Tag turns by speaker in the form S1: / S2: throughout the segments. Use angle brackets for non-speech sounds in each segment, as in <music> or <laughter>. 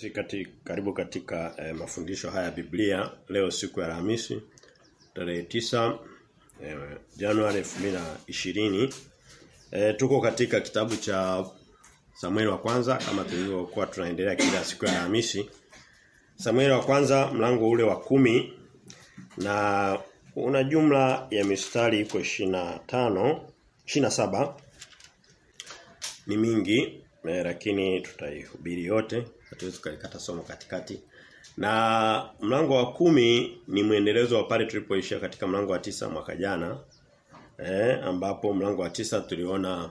S1: Si kati, karibu katika eh, mafundisho haya ya Biblia leo siku ya Alhamisi tarehe 9 eh, Januari 2020 eh, tuko katika kitabu cha Samuel wa kwanza kama tulivyokuwa tunaendelea kila siku ya Alhamisi. Samuel wa kwanza mlango ule wa kumi na una jumla ya mistari iko 25 27 ni mingi eh, lakini tutaihubiri yote hatuwezi kulikata somo katikati. Na mlango wa kumi ni mwendelezo wa pale tulipoishia katika mlango wa tisa mwaka jana eh, ambapo mlango wa tisa tuliona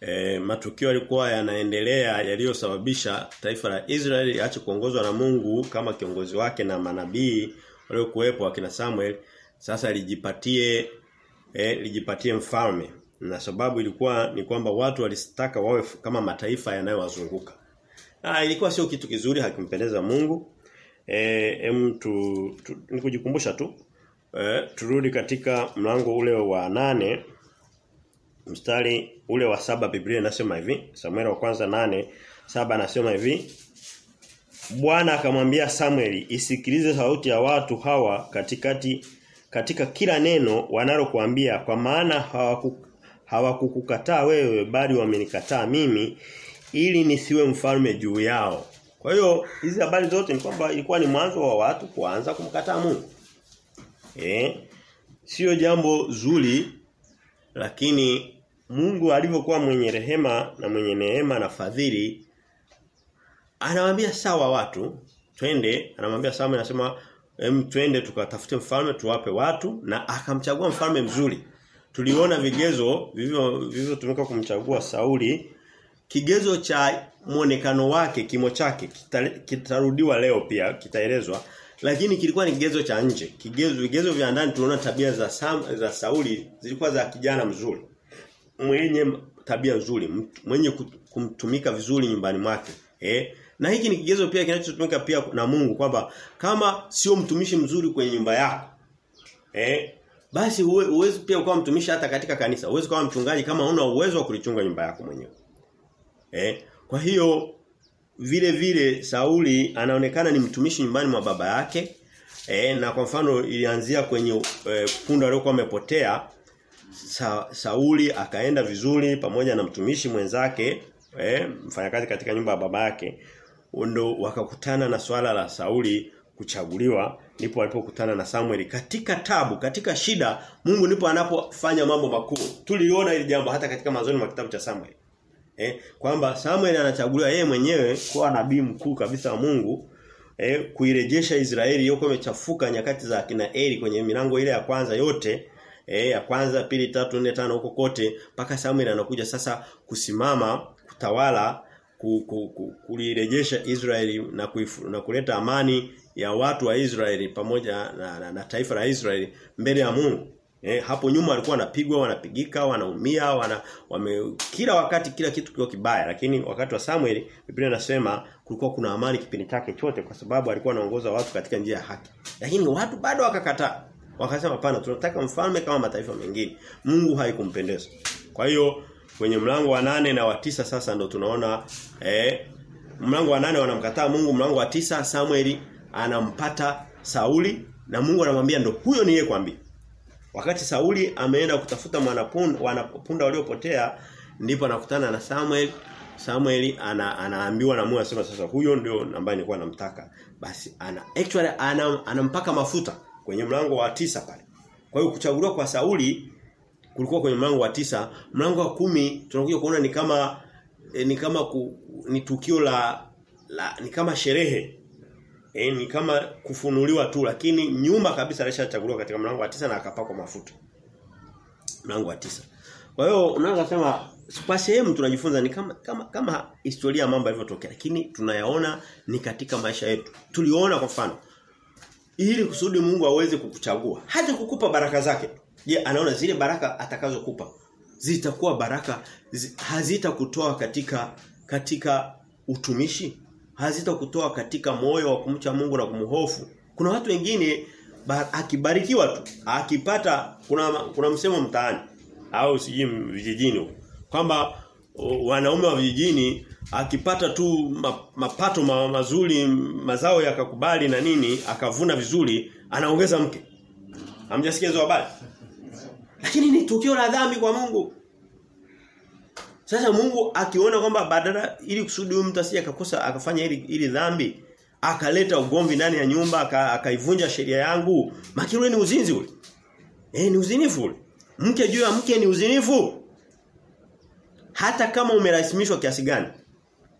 S1: eh, matukio yalikuwa yanaendelea yaliyosababisha taifa la Israeli liache kuongozwa na Mungu kama kiongozi wake na manabii waliokuwepo akina Samuel. Sasa lijipatie eh, lijipatie mfalme. Na sababu ilikuwa ni kwamba watu walitaka wawe kama mataifa yanayowazunguka. Na ilikuwa sio kitu kizuri hakimpendeza Mungu. Eh em tu, tu nikujikumbusha tu. Eh turudi katika mlango ule wa nane mstari ule wa saba Biblia inasema hivi. Samuel wa kwanza nane saba anasema hivi. Bwana akamwambia Samueli, isikilize sauti ya watu hawa katikati katika kila neno wanalokuambia kwa maana hawaku hawakukukataa wewe bali wamenikataa mimi ili nisiwe mfalme juu yao. Kwa hiyo hizi habari zote ni kwamba ilikuwa ni mwanzo wa watu kuanza kumkataa Mungu. Eh? Sio jambo zuri lakini Mungu alivyokuwa mwenye rehema na mwenye neema na fadhili anawaambia sawa watu twende anamwambia Samuel anasema em twende tukatafute mfalme tuwape watu na akamchagua mfalme mzuri tuliona vigezo vivyo vivyo tumeka kumchagua Sauli kigezo cha muonekano wake kimo chake kitarudiwa kita leo pia kitaelezwa lakini kilikuwa ni kigezo cha nje kigezo vigezo vya ndani tunaona tabia za Sam, za Sauli zilikuwa za kijana mzuri mwenye tabia nzuri mwenye kumtumika vizuri nyumbani mwake eh na hiki ni kigezo pia kinachotumika pia na Mungu kwamba kama sio mtumishi mzuri kwenye nyumba yako eh basi uwezi pia ukawa mtumishi hata katika kanisa. Uwezi kuwa mchungaji kama una uwezo wa kulichunga nyumba yako mwenyewe. Eh? Kwa hiyo vile vile Sauli anaonekana ni mtumishi nyumbani mwa baba yake. Eh, na kwa mfano ilianzia kwenye e, punda aliyokuwa amepotea. Sa, Sauli akaenda vizuri pamoja na mtumishi mwenzake, eh, mfanyakazi katika nyumba ya baba yake. Ndo wakakutana na swala la Sauli kuchaguliwa ndipo walipokutana na Samuel katika tabu katika shida Mungu ndipo anapofanya mambo makuu tuliona hili jambo hata katika mazoni mwa kitabu cha Samuel eh kwamba Samuel anachaguliwa yeye mwenyewe kuwa nabii mkuu kabisa wa Mungu eh kuirejesha Israeli yoko imechafuka nyakati za kina Eli kwenye milango ile ya kwanza yote eh ya kwanza pili tatu nne tano huko kote mpaka Samuel anakuja sasa kusimama kutawala kulirejesha Israeli na, kuifu, na kuleta amani ya watu wa Israeli pamoja na, na, na taifa la Israeli mbele ya Mungu. Eh, hapo nyuma walikuwa wanapigwa, wanapigika, wanaumia, wana wame, kila wakati kila kitu kiko kibaya lakini wakati wa Samuel Biblia inasema kulikuwa kuna amani kipindi chake chote kwa sababu alikuwa anaongoza watu katika njia ya haki. Lakini watu bado wakakataa. Wakasema hapana tunataka mfalme kama mataifa mengine. Mungu haikumpendeza. Kwa hiyo kwenye mlango wa nane na wa tisa sasa ndo tunaona eh mlango wa nane wanamkataa Mungu mlango wa tisa Samueli anampata Sauli na Mungu anamwambia ndo huyo niye kwambia wakati Sauli ameenda kutafuta mwanapunda wanapunda waliopotea ndipo anakutana na Samuel. Samuel ana, anaambiwa na Mungu anasema sasa huyo ndio ambaye nilikuwa namtaka. Basi ana actually ana, mafuta kwenye mlango wa tisa pale. Kwa hiyo kuchaguliwa kwa Sauli kulikuwa kwenye mlango wa tisa. Mlango wa kumi tunakuja kuona ni kama e, ni kama ku, ni tukio la, la ni kama sherehe e, ni kama kufunuliwa tu lakini nyuma kabisa alishachaguliwa katika mlango wa tisa na akapakwa mafuta. Mlango wa tisa. Kwa hiyo unaweza kusema kwa sehemu tunajifunza ni kama kama kama historia mambo yalivyotokea lakini tunayaona ni katika maisha yetu. Tuliona kwa mfano ili kusudi Mungu aweze kukuchagua hata kukupa baraka zake. Je, anaona zile baraka atakazokupa zitakuwa baraka zi, hazitakutoa katika katika utumishi? Hazitakutoa katika moyo wa kumcha Mungu na kumhofu. Kuna watu wengine akibarikiwa tu, akipata kuna kuna msemo mtaani au siji vijijini kwamba wanaume wa vijijini akipata tu mapato ma, mazuri mazao yakakubali na nini akavuna vizuri anaongeza mke. Hamjasikia hizo habari? Lakini ni tukio la dhambi kwa Mungu. Sasa Mungu akiona kwamba badala ili kusudi huyu mtu asije akakosa akafanya ili ili dhambi akaleta ugomvi ndani ya nyumba akaivunja aka sheria yangu makiro ni uzinzi ule. Eh ni uzinifu ule. Mke juu ya mke ni uzinifu. Hata kama umerasimishwa kiasi gani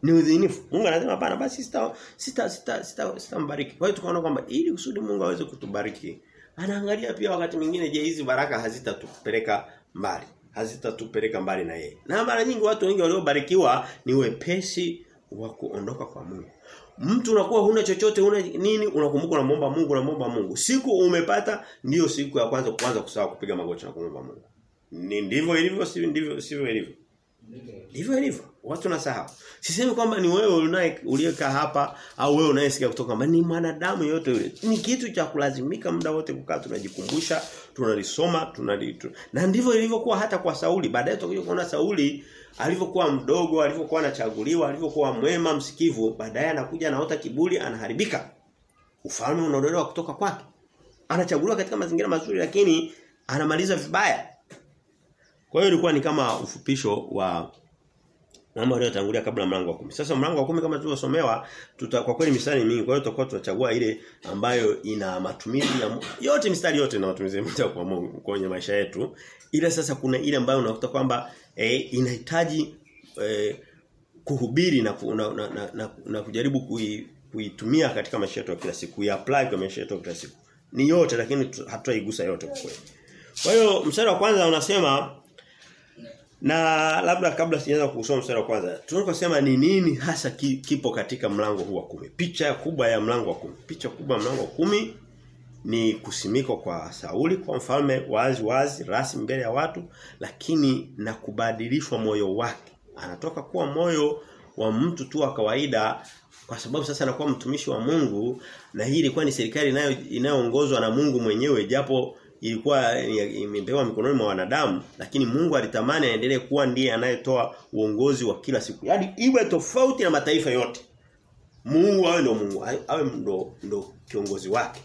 S1: ni udhinifu. Mungu anasema hapana basi sita sita sita sita, sita mbariki. Kwa hiyo tukaona kwamba ili kusudi Mungu aweze kutubariki anaangalia pia wakati mwingine je hizi baraka hazitatupeleka mbali. Hazitatupeleka mbali na yeye. Na mara nyingi watu wengi waliobarikiwa ni wepesi wa kuondoka kwa Mungu. Mtu unakuwa huna chochote huna nini unakumbuka unamwomba Mungu unamwomba Mungu. Siku umepata ndiyo siku ya kwanza kuanza kusawa kupiga magoti na kumwomba Mungu. Ni ndivyo ilivyo si ndivyo sivyo ilivyo. Ndivyo ilivyo. Watu nasahau. Sisemi kwamba ni wewe unaye uliyekaa hapa au wewe unayesikia kutoka kwamba ni mwanadamu yote yule. Ni kitu cha kulazimika muda wote kukaa tunajikumbusha, tunalisoma, tunalitu. Na ndivyo ilivyokuwa hata kwa Sauli. Baadaye tutakuja kuona Sauli alivyokuwa mdogo, alivyokuwa anachaguliwa, alivyokuwa mwema, msikivu, baadaye anakuja anaota kiburi, anaharibika. Ufalme unaondolewa kutoka kwake. Anachaguliwa katika mazingira mazuri lakini anamaliza vibaya. Kwa hiyo ilikuwa ni kama ufupisho wa mambo yaliyotangulia kabla mlango wa kumi. Sasa mlango wa kumi kama tulivyosomewa tuta kwa kweli mistari mingi kwa hiyo tutakuwa tunachagua ile ambayo ina matumizi ya yote mistari yote na matumizi ya kwa Mungu kwenye maisha yetu. Ila sasa kuna ile ambayo unakuta kwamba eh, inahitaji eh, kuhubiri na, na, na, na, na, na kujaribu kui, kuitumia katika maisha yetu kila siku, iapply kwa maisha yetu kila siku. Ni yote lakini hatuaigusa yote kwa kweli. Kwa hiyo mstari wa kwanza unasema na labda kabla sijaanza kusoma mstari wa kwanza, tunaposema ni nini hasa ki, kipo katika mlango huu wa kumi. Picha kubwa ya mlango wa kumi. Picha kubwa ya mlango wa kumi ni kusimikwa kwa Sauli kwa mfalme wazi wazi rasmi mbele ya watu lakini na kubadilishwa moyo wake. Anatoka kuwa moyo wa mtu tu wa kawaida kwa sababu sasa anakuwa mtumishi wa Mungu na hii ilikuwa ni serikali inayoongozwa na Mungu mwenyewe japo ilikuwa imepewa mikononi mwa wanadamu lakini Mungu alitamani aendelee kuwa ndiye anayetoa uongozi wa kila siku. yani iwe tofauti na mataifa yote. Mungu awe ndo Mungu, awe ndo ndo kiongozi wake.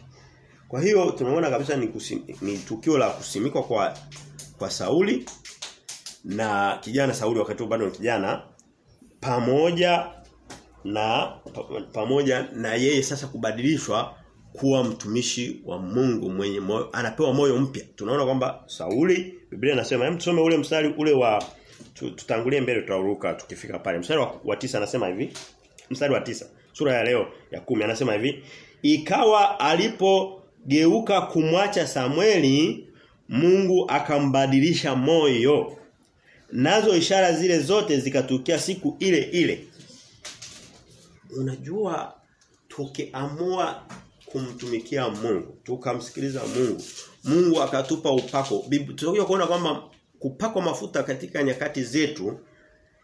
S1: Kwa hiyo tunaona kabisa ni, kusim, ni tukio la kusimikwa kwa kwa Sauli na kijana Sauli wakati huo bado ni kijana pamoja na pamoja na yeye sasa kubadilishwa kuwa mtumishi wa Mungu mwenye moyo anapewa moyo mpya. Tunaona kwamba Sauli Biblia inasema hem tusome ule mstari ule wa tutangulie mbele tutauruka tukifika pale. Mstari wa, wa tisa anasema hivi. Mstari wa tisa sura ya leo ya kumi anasema hivi. Ikawa alipogeuka kumwacha Samweli Mungu akambadilisha moyo. Nazo ishara zile zote zikatukia siku ile ile. Unajua tukiamua kumtumikia Mungu, tukamsikiliza Mungu. Mungu akatupa upako. Tutakuja kuona kwamba kupakwa mafuta katika nyakati zetu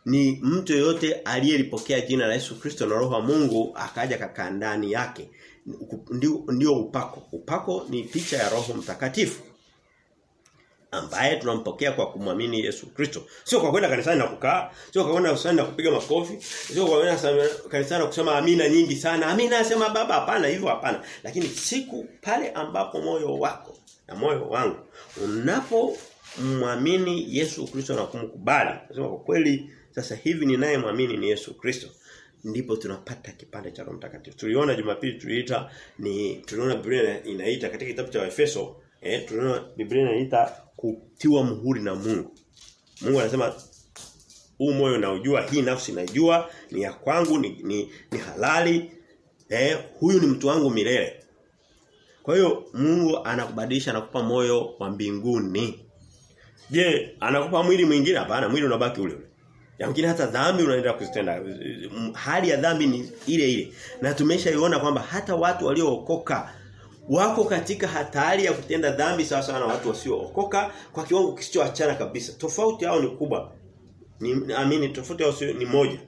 S1: ni mtu yote aliyelipokea jina la Yesu Kristo na roho wa Mungu akaja kakaa ndani yake. Ndio upako. Upako ni picha ya Roho Mtakatifu ambaye tunampokea kwa kumwamini Yesu Kristo. Sio kwa kwenda kanisani na kukaa, sio kwa kwenda kanisani na kupiga makofi, sio kwa kwenda kanisani na kusema amina nyingi sana. Amina asema baba hapana hivyo hapana. Lakini siku pale ambapo moyo wako na moyo wangu unapomwamini Yesu Kristo na kumkubali, nasema kwa kweli sasa hivi ninayemwamini ni Yesu Kristo ndipo tunapata kipande cha Roho Mtakatifu. Tuliona Jumapili tuliita ni tuliona Biblia inaita katika kitabu cha Efeso eh tuliona Biblia inaita kutiwa muhuri na Mungu. Mungu anasema huu moyo naujua, hii nafsi naijua, ni ya kwangu, ni, ni, ni halali. Eh huyu ni mtu wangu milele. Kwa hiyo Mungu anakubadilisha anakupa moyo wa mbinguni. Je, anakupa mwili mwingine? Hapana, mwili unabaki ule ule. Yamkini hata dhambi unaendelea kuzitenda. Hali ya dhambi ni ile ile. Na tumeshaiona kwamba hata watu waliookoka wako katika hatari ya kutenda dhambi sawa sawa na watu wasiookoka kwa kiwango kisichoachana kabisa. Tofauti yao ni kubwa. Ni amini tofauti yao ni moja.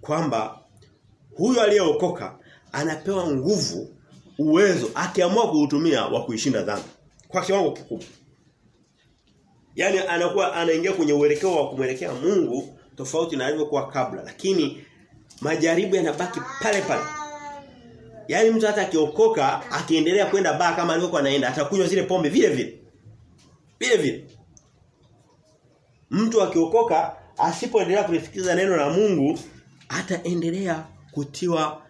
S1: Kwamba huyu aliyeokoka anapewa nguvu, uwezo akiamua kuutumia wa kuishinda dhambi kwa kiwango kikubwa. Yaani anakuwa anaingia kwenye uelekeo wa kumwelekea Mungu tofauti na alivyokuwa kabla lakini majaribu yanabaki pale pale. Yaani mtu hata akiokoka akiendelea kwenda baa kama alivyokuwa anaenda atakunywa zile pombe vile vile. Vile vile. Mtu akiokoka asipoendelea kulisikiza neno la Mungu ataendelea kutiwa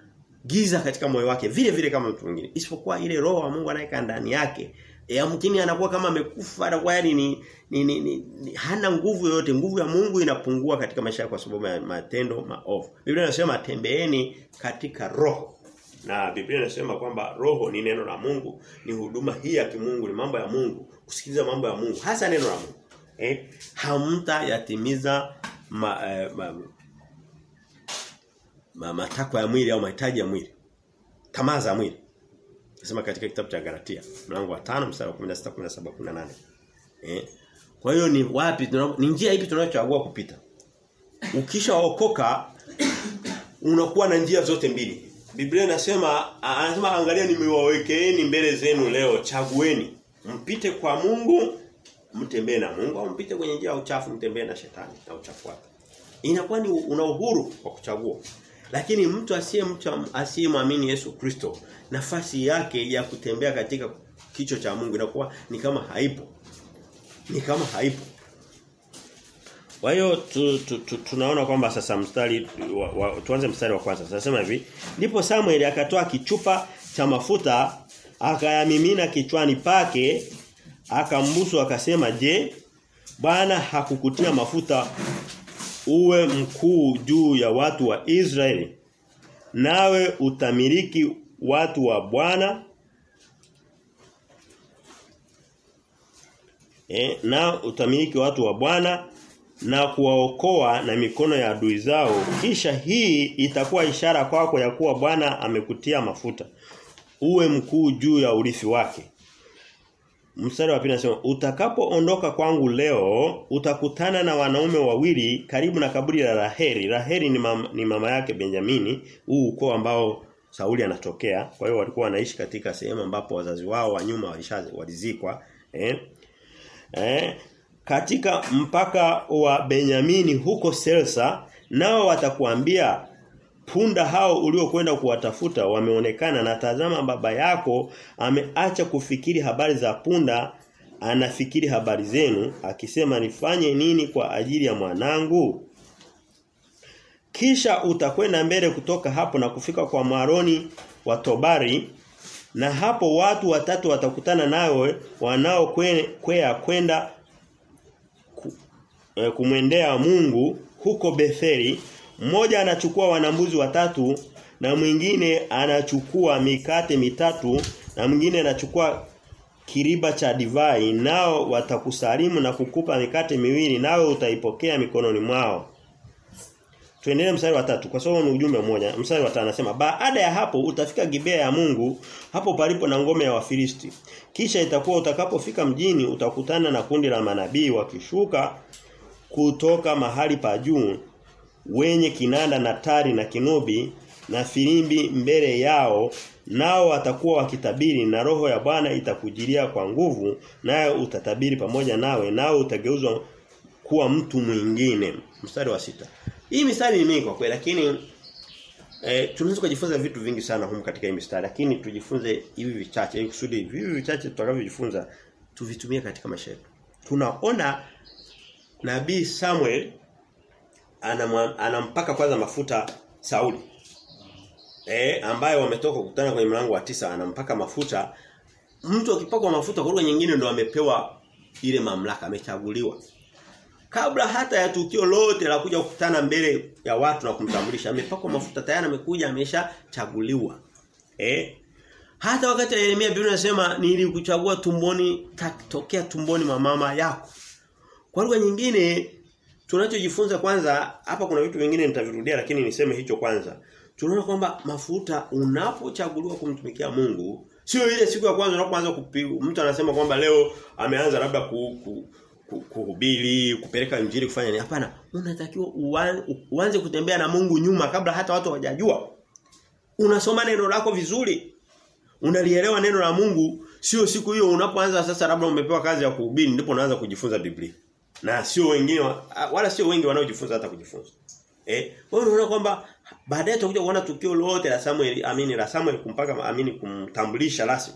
S1: giza katika moyo wake vile vile kama mtu mwingine. Isipokuwa ile roho ya Mungu anayeka ndani yake yamkini anakuwa kama amekufa anakuwa yani ni, ni, ni, ni, ni hana nguvu yoyote nguvu ya Mungu inapungua katika maisha kwa sababu ya matendo maovu Biblia inasema tembeeni katika roho na Biblia inasema kwamba roho ni neno la Mungu ni huduma hii ya kimungu ni mambo ya Mungu kusikiliza mambo ya Mungu hasa neno la Mungu eh hamta yatimiza ma, eh, ma, ma, matakwa ya mwili au mahitaji ya mwili tamaa za mwili Nasema katika kitabu cha Galatia mlango wa 5 mstari wa 16 17 18. Eh? Kwa hiyo ni wapi ni njia ipi tunayochagua kupita? Ukishaokoka unakuwa na njia zote mbili. Biblia inasema anasema angalia nimewawekeeni mbele zenu leo chagueni mpite kwa Mungu mtembee na Mungu au mpite kwenye njia ya uchafu mtembee na shetani na uchafu wake. Inakuwa ni una uhuru wa kuchagua. Lakini mtu asiye asiyemwamini Yesu Kristo nafasi yake ya kutembea katika kicho cha Mungu inakuwa ni kama haipo. Ni kama haipo. Kwa hiyo tu, tu, tu, tunaona kwamba sasa mstari wa, wa, tuanze mstari wa kwanza. Tunasema hivi, ndipo Samuel akatoa kichupa cha mafuta akayamimina kichwani pake akambusu akasema, "Je, Bwana hakukutia mafuta uwe mkuu juu ya watu wa Israeli nawe utamiliki watu wa Bwana eh na utamiliki watu wa Bwana na kuwaokoa na mikono ya adui zao kisha hii itakuwa ishara kwako ya kuwa Bwana amekutia mafuta uwe mkuu juu ya urithi wake Mstari wa pili nasema utakapoondoka kwangu leo utakutana na wanaume wawili karibu na kaburi la Raheli. Raheli ni mama, ni mama yake Benjamini, huu ukoo ambao Sauli anatokea. Kwa hiyo walikuwa wanaishi katika sehemu ambapo wazazi wao wa nyuma walizikwa, eh? Eh? Katika mpaka wa Benyamini huko Selsa nao watakuambia punda hao uliokwenda kuwatafuta wameonekana na tazama baba yako ameacha kufikiri habari za punda anafikiri habari zenu akisema nifanye nini kwa ajili ya mwanangu? Kisha utakwenda mbele kutoka hapo na kufika kwa Maroni wa Tobari na hapo watu watatu watakutana nawe wanaokwea kwenda e, kumwendea Mungu huko Betheli mmoja anachukua wanambuzi watatu na mwingine anachukua mikate mitatu na mwingine anachukua kiriba cha divai nao watakusalimu na kukupa mikate miwili nawe utaipokea mikononi mwao. Tuendelee mstari wa tatu kwa sababu ni ujumbe mmoja. Mstari wa 5 anasema baada ya hapo utafika Gibea ya Mungu hapo palipo na ngome ya Wafilisti. Kisha itakuwa utakapofika mjini utakutana na kundi la manabii wakishuka kutoka mahali pa juu wenye kinanda na tari na kinubi na filimbi mbele yao nao watakuwa wakitabiri na roho ya Bwana itakujilia kwa nguvu nayo utatabiri pamoja nawe nao utageuzwa kuwa mtu mwingine. Mstari wa sita. Hii mistari ni mingi kwa kweli lakini eh, tunaweza kujifunza vitu vingi sana humu katika hii mistari lakini tujifunze hivi vichache ili kusudi hivi vichache tutakavyojifunza tuvitumie katika maisha yetu. Tunaona nabii Samuel anampaka anam kwanza mafuta Sauli. Eh ambaye wametoka kukutana kwenye mlango wa tisa anampaka mafuta. Mtu akipakwa mafuta kwa lugha nyingine ndo amepewa ile mamlaka, amechaguliwa. Kabla hata ya tukio lote la kuja kukutana mbele ya watu na kumtambulisha, amepakwa mafuta tayari amekuja ameshachaguliwa. Eh? Hata wakati Yeremia Biblia inasema nilikuchagua tumboni tokea tumboni mama yako. Kwa lugha nyingine tunachojifunza kwanza hapa kuna vitu vingine nitavirudia lakini niseme hicho kwanza. Tunaona kwamba mafuta unapochaguliwa kumtumikia Mungu sio ile siku ya kwanza unapoanza kupiga mtu anasema kwamba leo ameanza labda ku, ku, ku, kuhubiri, kupeleka injili kufanya nini. Hapana, unatakiwa uanze kutembea na Mungu nyuma kabla hata watu hawajajua. Unasoma neno lako vizuri. Unalielewa neno la Mungu sio siku hiyo unapoanza sasa labda umepewa kazi ya kuhubiri ndipo unaanza kujifunza Biblia. Na sio wengine wala sio wengi wanaojifunza hata kujifunza. Eh, wewe unaona kwamba baadaye tutakuja kuona tukio lote la Samuel amini la Samuel kumpaka amini kumtambulisha rasmi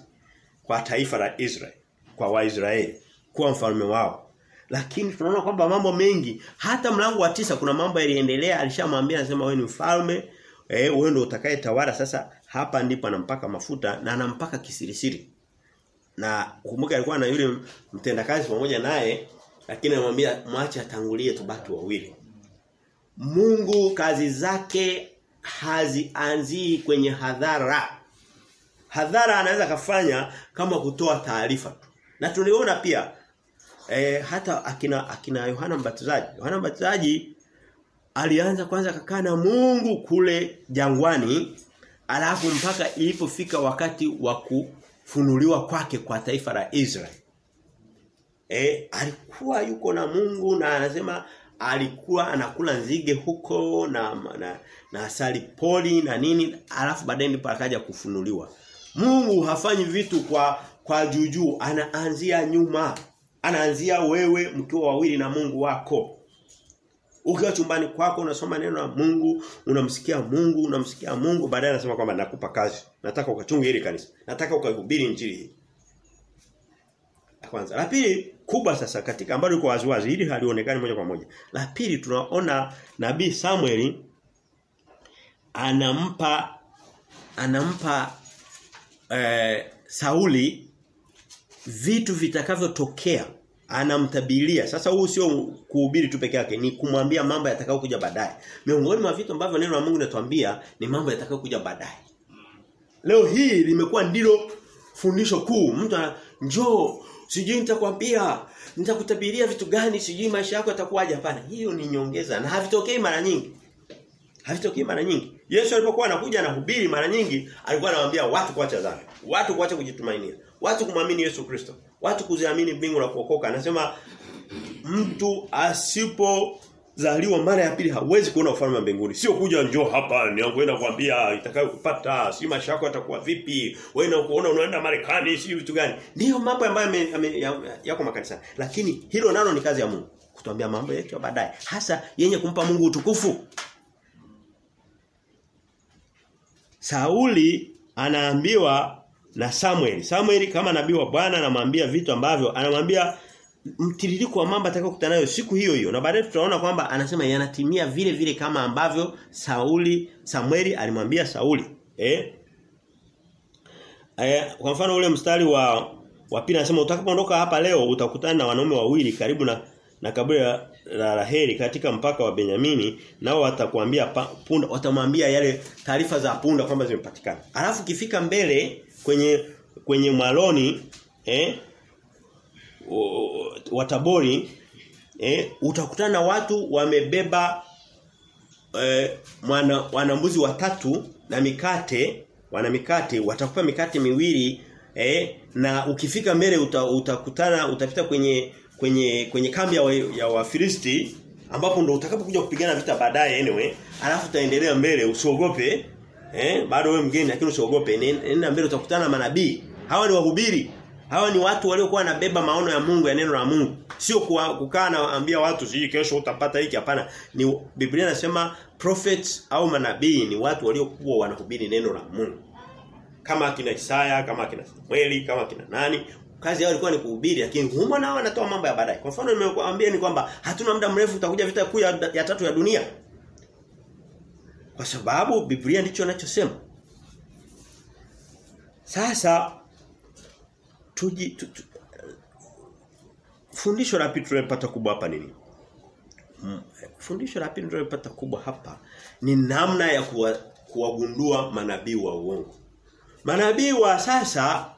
S1: kwa taifa la Israeli, kwa Waisraeli kuwa mfalme wao. Lakini tunaona kwamba mambo mengi hata mlango wa tisa kuna mambo yaliendelea alishamwambia anasema wewe ni mfalme eh wewe ndio utakayetawala sasa hapa ndipo anampaka mafuta na anampaka kisirisiri. Na kumbuka alikuwa na yule mtendakazi pamoja naye lakini anamwambia mwache atangulie tubaki wawili. Mungu kazi zake hazianzii kwenye hadhara. Hadhara anaweza kafanya kama kutoa taarifa tu. Na tuliona pia e, hata akina akina Yohana Mbatizaji. Yohana Mbatizaji alianza kwanza kakaa na Mungu kule jangwani alafu mpaka ilipofika wakati wa kufunuliwa kwake kwa taifa la Israeli. E, alikuwa yuko na Mungu na anasema alikuwa anakula nzige huko na na, na asali poli na nini alafu baadaye ndipo akaja kufunuliwa. Mungu hafanyi vitu kwa kwa juujuu, anaanzia nyuma. Anaanzia wewe mkiwa wawili na Mungu wako. Ukiwa chumbani kwako unasoma neno la Mungu, unamsikia Mungu, unamsikia Mungu, baadaye anasema kwamba nakupa kazi. Nataka ukachunge hili kanisa. Nataka ukahubiri injili hii. Kwanza. La pili kubwa sasa katika ambalo liko waziwazi hili halionekani moja kwa moja. La pili tunaona nabii Samuel anampa anampa eh, Sauli vitu vitakavyotokea anamtabilia. Sasa huu sio kuhubiri tu peke yake, ni kumwambia mambo yatakayokuja baadaye. Miongoni mwa vitu ambavyo neno la Mungu linatuambia ni mambo yatakayokuja baadaye. Leo hii limekuwa ndilo fundisho kuu. Mtu njoo sijui nitakwambia nitakutabiria vitu gani sijui maisha yako yatakuwaje? Hapana hiyo ni nyongeza na havitokei mara nyingi. Havitokei mara nyingi. Yesu alipokuwa anakuja anahubiri mara nyingi alikuwa anawaambia watu kuacha dhambi watu kuacha kujitumainia watu kumwamini Yesu Kristo watu kuziamini mbingu na kuokoka. Anasema mtu asipo zaliwa mara ya pili hawezi kuona ufalme wa mbinguni. Sio kuja njoo hapa niangoenda kuambia itakayokupata, si maisha yako yatakuwa vipi, wewe na kuona unaenda Marekani, si vitu gani. Ndiyo mambo ambayo yako makanisani. Lakini hilo nalo ni kazi ya Mungu. Kutuambia mambo yetu baadaye. Hasa yenye kumpa Mungu utukufu. Sauli anaambiwa na Samuel. Samuel kama nabii wa Bwana anamwambia vitu ambavyo anamwambia mtiririko wa mambo atakayokutana nayo siku hiyo hiyo. Na baadaye tutaona kwamba anasema yanatimia vile vile kama ambavyo Sauli Samueli alimwambia Sauli eh? Eh kwa mfano ule mstari wa wa pili anasema utakapoondoka hapa leo utakutana na wanaume wawili karibu na na kaburi la, la Raheli katika mpaka wa Benyamini nao watakwambia punda watamwambia yale taarifa za punda kwamba zimepatikana. Alafu kifika mbele kwenye kwenye mwaloni eh watabori eh, utakutana na watu wamebeba eh, mwana wanambuzi watatu na mikate wana mikate watakupa mikate miwili eh, na ukifika mbele uta, utakutana utapita kwenye kwenye kwenye kambi ya, wa, ya Wafilisti ambapo ndo utakapokuja kupigana vita baadaye anyway alafu utaendelea mbele usiogope eh bado wewe mgeni lakini usiogope nenda mbele utakutana na manabii. Hawa ni wahubiri Hawa ni watu waliokuwa wanabeba maono ya Mungu ya neno la Mungu. Sio kukaa na ambia watu siji kesho utapata hiki hapana. Ni Biblia inasema prophets au manabii ni watu waliokuwa wanahubiri neno la Mungu. Kama akina Isaya, kama akina Samueli, kama akina nani, kazi yao ilikuwa ni kuhubiri lakini humo nao wanatoa mambo ya baadaye. Kwa mfano nimekuambia ni kwamba hatuna muda mrefu utakuja vita kuu ya, ya tatu ya dunia. Kwa sababu Biblia ndicho anachosema. Sasa tuji tu, tu, fundisho la pili tunalopata kubwa hapa nini? Mm, fundisho la pili tunalopata kubwa hapa ni namna ya kuwa, kuwagundua manabii wa uongo. Manabii wa sasa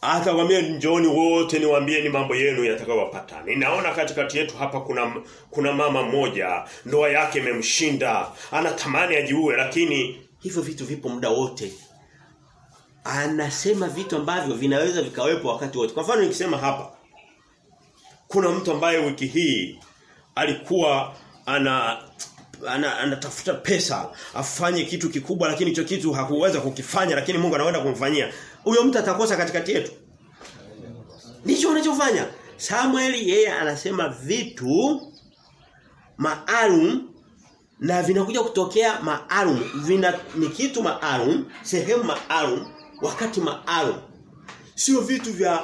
S1: atakwambia njooni wote niwaambieni mambo yenu yatakayowapata. Ninaona katikati yetu hapa kuna kuna mama moja ndoa yake imemshinda, anatamani ajiue lakini hivyo vitu vipo muda wote anasema vitu ambavyo vinaweza vikawepo wakati wote. Kwa mfano nikisema hapa kuna mtu ambaye wiki hii alikuwa ana ana anatafuta pesa afanye kitu kikubwa lakini hicho kitu hakuweza kukifanya lakini Mungu anaenda kumfanyia. Huyo mtu atakosa katikati yetu. Ndicho anachofanya. Samuel yeye anasema vitu maalum na vinakuja kutokea maalum vina ni kitu maalum sehemu maalum wakati maalum. Sio vitu vya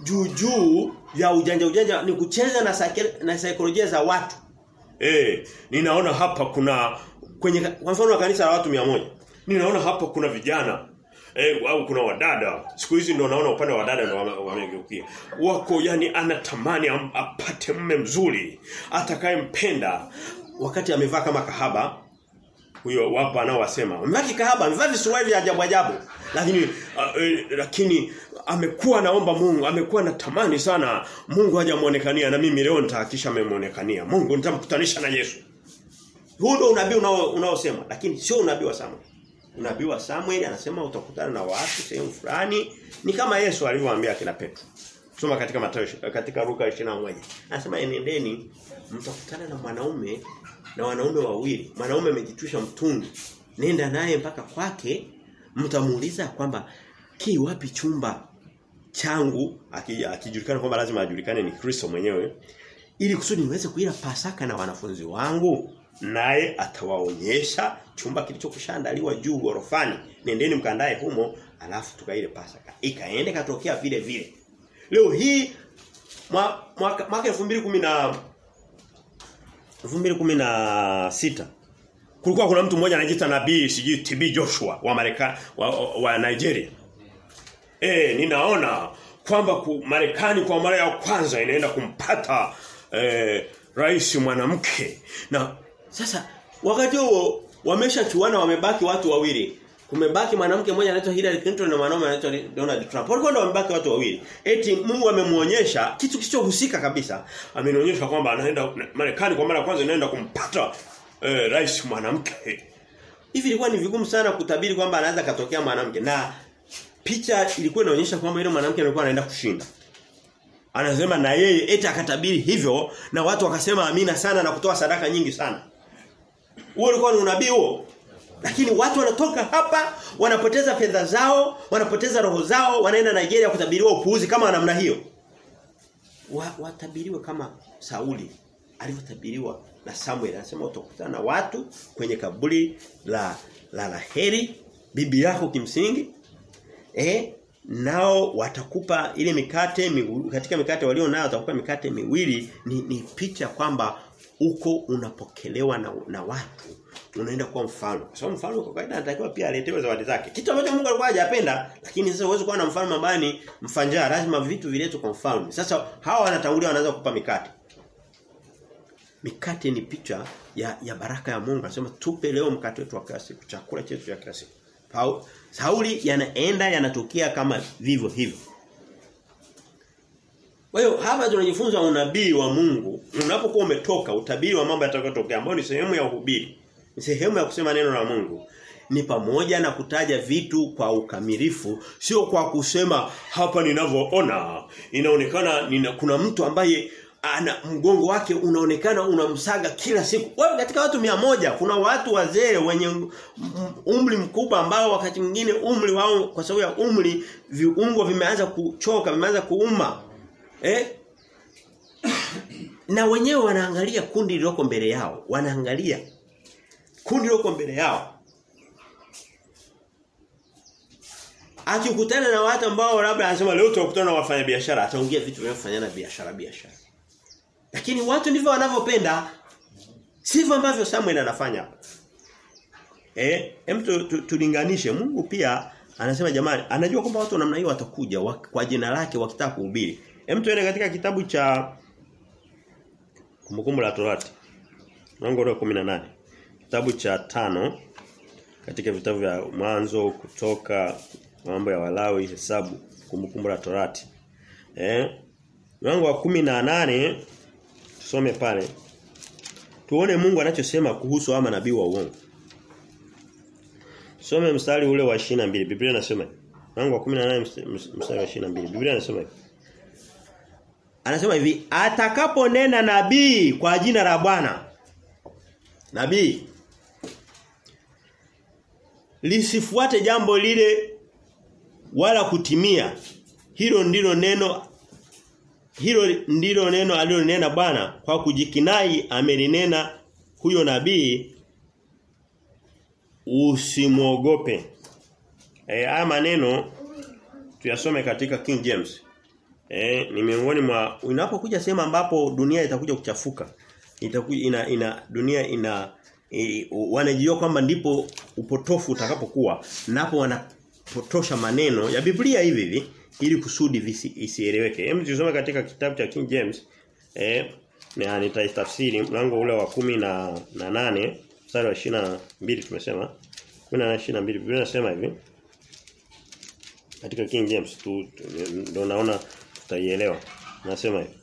S1: juu juu vya ujanja ujanja ni kucheza na na saikolojia za watu. Eh ninaona hapa kuna kwenye kwa mfano kanisa la watu 100 ninaona hapa kuna vijana eh, au kuna wadada. Siku hizi ndio naona upande wa wadada ndio wamegeukia. Wako yani anatamani am, apate mme mzuri atakayempenda wakati amevaa kama kahaba huyo wapo anaowasema. Amevaa kahaba amevaa visuruali vya ajabu ajabu. Lakini uh, eh, lakini amekuwa naomba Mungu amekuwa natamani sana. Mungu hajamuonekania na mimi leo nitahakisha amemuonekania. Mungu nitamkutanisha na Yesu. Huo ndio unabii unao unaosema. Lakini sio unabii wa Samuel. Unabii wa Samuel anasema utakutana na watu sehemu fulani. Ni kama Yesu alivyowaambia kina Petro. Soma katika Mathayo katika Luka 21. Anasema enendeni mtakutana na mwanaume na wanaume wawili. Mwanaume amejitwisha mtungi. Nenda naye mpaka kwake mtamuuliza kwamba ki wapi chumba changu? Akijulikana kwamba lazima ajulikane ni Kristo mwenyewe ili kusudi niweze kuila Pasaka na wanafunzi wangu. Naye atawaonyesha chumba kilichokushandaliwa juu gorofani. Nendeni mkandae humo alafu tukaile Pasaka. Ikaende katokea vile vile. Leo hii mwaka mwaka 2010 2016 kulikuwa kuna mtu mmoja anajiita nabii sijui TB Joshua wa Marekani wa, wa, wa Nigeria. Eh ninaona kwamba Marekani kwa mara ya kwanza inaenda kumpata eh, rais mwanamke. Na sasa wakati huo wameshachuana wamebaki watu wawili kumebaki mwanamke mmoja anaitwa Hillary Clinton na mwanaume anaitwa Donald Trump. Walikuwa ndio wamebaki watu wawili. Eti Mungu amemuonyesha kitu kisichohusika kabisa. Amenionyesha kwamba anaenda Marekani kwa mara ya kwanza inaenda kumpata eh, rais mwanamke. Hivi ilikuwa ni vigumu sana kutabiri kwamba anaweza katokea mwanamke na picha ilikuwa inaonyesha kwamba yule mwanamke alikuwa anaenda kushinda. Anasema na yeye eti akatabiri hivyo na watu wakasema amina sana na kutoa sadaka nyingi sana. Huo ulikuwa ni unabii huo. Lakini watu wanatoka hapa, wanapoteza fedha zao, wanapoteza roho zao, wanaenda Nigeria kutabiriwa upuuzi kama namna hiyo. Wa, watabiriwe kama Sauli alivyotabiriwa na Samuel. Anasema utakutana na watu kwenye kaburi la la Laheri, bibi yako kimsingi. Eh, nao watakupa ile mikate katika mikate walio nayo watakupa mikate miwili ni, ni picha kwamba uko unapokelewa na, na watu unaenda kuwa mfalme. Kwa sababu mfalme kwa kawaida anatakiwa pia aletewe zawadi zake. Kitu ambacho Mungu alikuwa hajapenda, lakini sasa huwezi kuwa na mfalme ambaye ni mfanjaa, lazima vitu viletwe kwa mfalme. Sasa hawa wanatangulia wanaanza kupa mikate. Mikate ni picha ya ya baraka ya Mungu. Anasema tupe leo mkate wetu wa kila siku, chakula chetu cha kila siku. Paul Sauli yanaenda yanatokea kama vivyo hivyo. Kwa hiyo hapa tunajifunza unabii wa Mungu. Unapokuwa umetoka utabiri wa mambo yatakayotokea ambao ni sehemu ya uhubiri. Sehemu ya kusema neno la Mungu. Ni pamoja na kutaja vitu kwa ukamilifu, sio kwa kusema hapa ninavyoona inaonekana nina, kuna mtu ambaye ana mgongo wake unaonekana unamsaga kila siku. Wewe katika watu mia moja kuna watu wazee wenye umri mkubwa ambao wakati mwingine umri wao kwa sababu ya umri viungo vimeanza kuchoka, vimeanza kuuma. Eh? <coughs> na wenyewe wanaangalia kundi lililoko mbele yao, wanaangalia kundi loko mbele yao. Akikutana na watu ambao labda anasema leo tutakutana na wafanyabiashara, ataongea vitu vinavyofanyana biashara biashara. Lakini watu ndivyo wanavyopenda. Sivyo ambavyo Samuel anafanya. Eh, hem tulinganishe Mungu pia anasema jamani, anajua kwamba watu namna hiyo watakuja kwa jina lake wakitaka kuhubiri. Hem tuende katika kitabu cha Kumbukumbu la Torati. Mlango wa 18. Kitabu cha tano katika vitabu vya mwanzo kutoka mambo ya Walawi hesabu kumbukumbu la Torati. Eh? Mlango wa 18 tusome pale. Tuone Mungu anachosema kuhusu ama nabii wa uongo. Some mstari ule wa 22. Biblia inasema. Mlango wa 18 mstari wa 22. Biblia inasema hivi. Anasema hivi, atakaponena nabii kwa jina la Bwana. Nabii lisifuate jambo lile wala kutimia. Hilo ndilo neno hilo ndilo neno alilonena Bwana kwa kujikinai amelinena huyo nabii usimwogope. Eh haya maneno tuyasome katika King James. Eh ni miongoni mwa unapokuja sehemu ambapo dunia itakuja kuchafuka. Itakuja ina, ina dunia ina e, wanajua kwamba ndipo upotofu utakapokuwa napo wanapotosha maneno ya Biblia hivi hivi ili kusudi isieleweke. Hem tusome katika kitabu cha King James eh na nitaitafsiri mlango ule wa kumi na, na nane mstari wa 22 tumesema. 10 na 22 Biblia inasema hivi. Katika King James tu ndio naona tutaielewa. Nasema hivi.